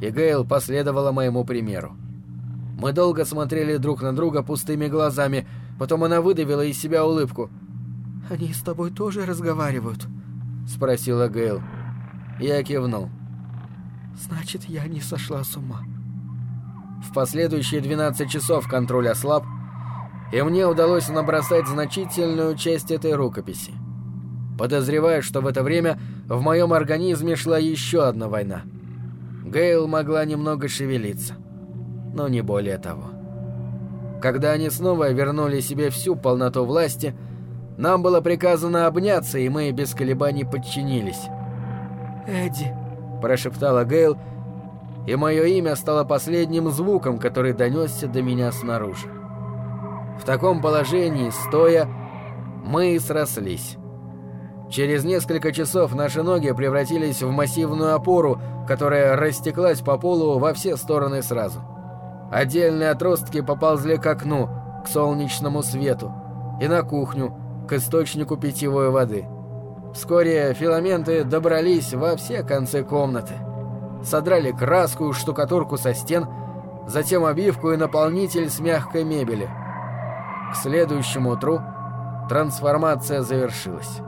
и Гейл последовала моему примеру. Мы долго смотрели друг на друга пустыми глазами, потом она выдавила из себя улыбку. «Они с тобой тоже разговаривают?» — спросила Гейл. Я кивнул. «Значит, я не сошла с ума». В последующие 12 часов контроль ослаб, и мне удалось набросать значительную часть этой рукописи. Подозреваю, что в это время в моем организме шла еще одна война. Гейл могла немного шевелиться, но не более того. Когда они снова вернули себе всю полноту власти, нам было приказано обняться, и мы без колебаний подчинились. «Эдди», — прошептала Гейл, и мое имя стало последним звуком, который донесся до меня снаружи. В таком положении, стоя, мы и срослись. Через несколько часов наши ноги превратились в массивную опору, которая растеклась по полу во все стороны сразу. Отдельные отростки поползли к окну, к солнечному свету, и на кухню, к источнику питьевой воды. Вскоре филаменты добрались во все концы комнаты. Содрали краску, штукатурку со стен, затем обивку и наполнитель с мягкой мебели. К следующему утру трансформация завершилась.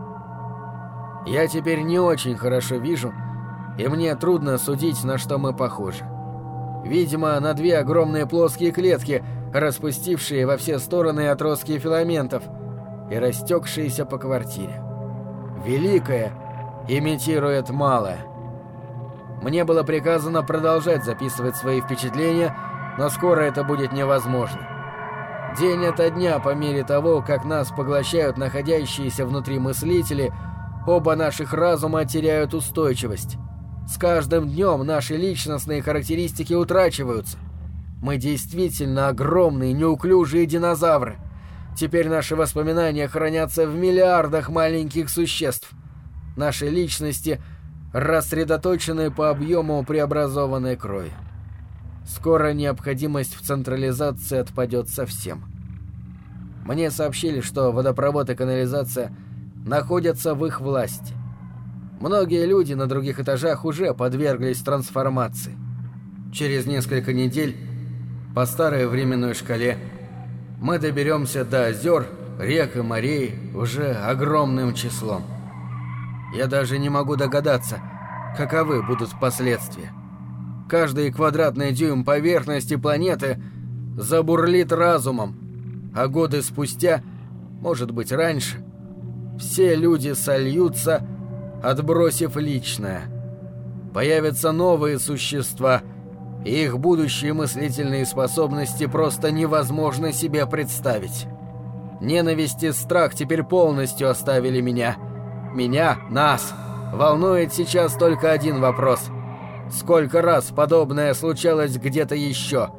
Я теперь не очень хорошо вижу, и мне трудно судить, на что мы похожи. Видимо, на две огромные плоские клетки, распустившие во все стороны отростки филаментов и растекшиеся по квартире. Великое имитирует малое. Мне было приказано продолжать записывать свои впечатления, но скоро это будет невозможно. День ото дня, по мере того, как нас поглощают находящиеся внутри мыслители – Оба наших разума теряют устойчивость. С каждым днем наши личностные характеристики утрачиваются. Мы действительно огромные, неуклюжие динозавры. Теперь наши воспоминания хранятся в миллиардах маленьких существ. Наши личности рассредоточены по объему преобразованной крови. Скоро необходимость в централизации отпадет совсем. Мне сообщили, что водопровод и канализация – находятся в их власти. Многие люди на других этажах уже подверглись трансформации. Через несколько недель, по старой временной шкале, мы доберемся до озер, рек и морей уже огромным числом. Я даже не могу догадаться, каковы будут последствия. Каждый квадратный дюйм поверхности планеты забурлит разумом, а годы спустя, может быть раньше, все люди сольются, отбросив личное. Появятся новые существа, и их будущие мыслительные способности просто невозможно себе представить. Ненависть и страх теперь полностью оставили меня. Меня, нас, волнует сейчас только один вопрос. Сколько раз подобное случалось где-то еще?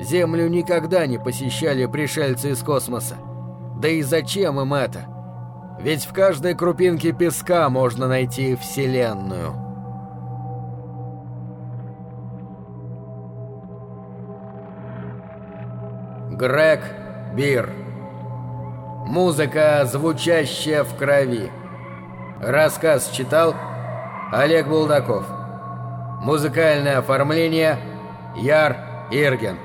Землю никогда не посещали пришельцы из космоса. Да и зачем им это? Ведь в каждой крупинке песка можно найти Вселенную. Грег Бир Музыка, звучащая в крови. Рассказ читал Олег Булдаков. Музыкальное оформление Яр Ирген.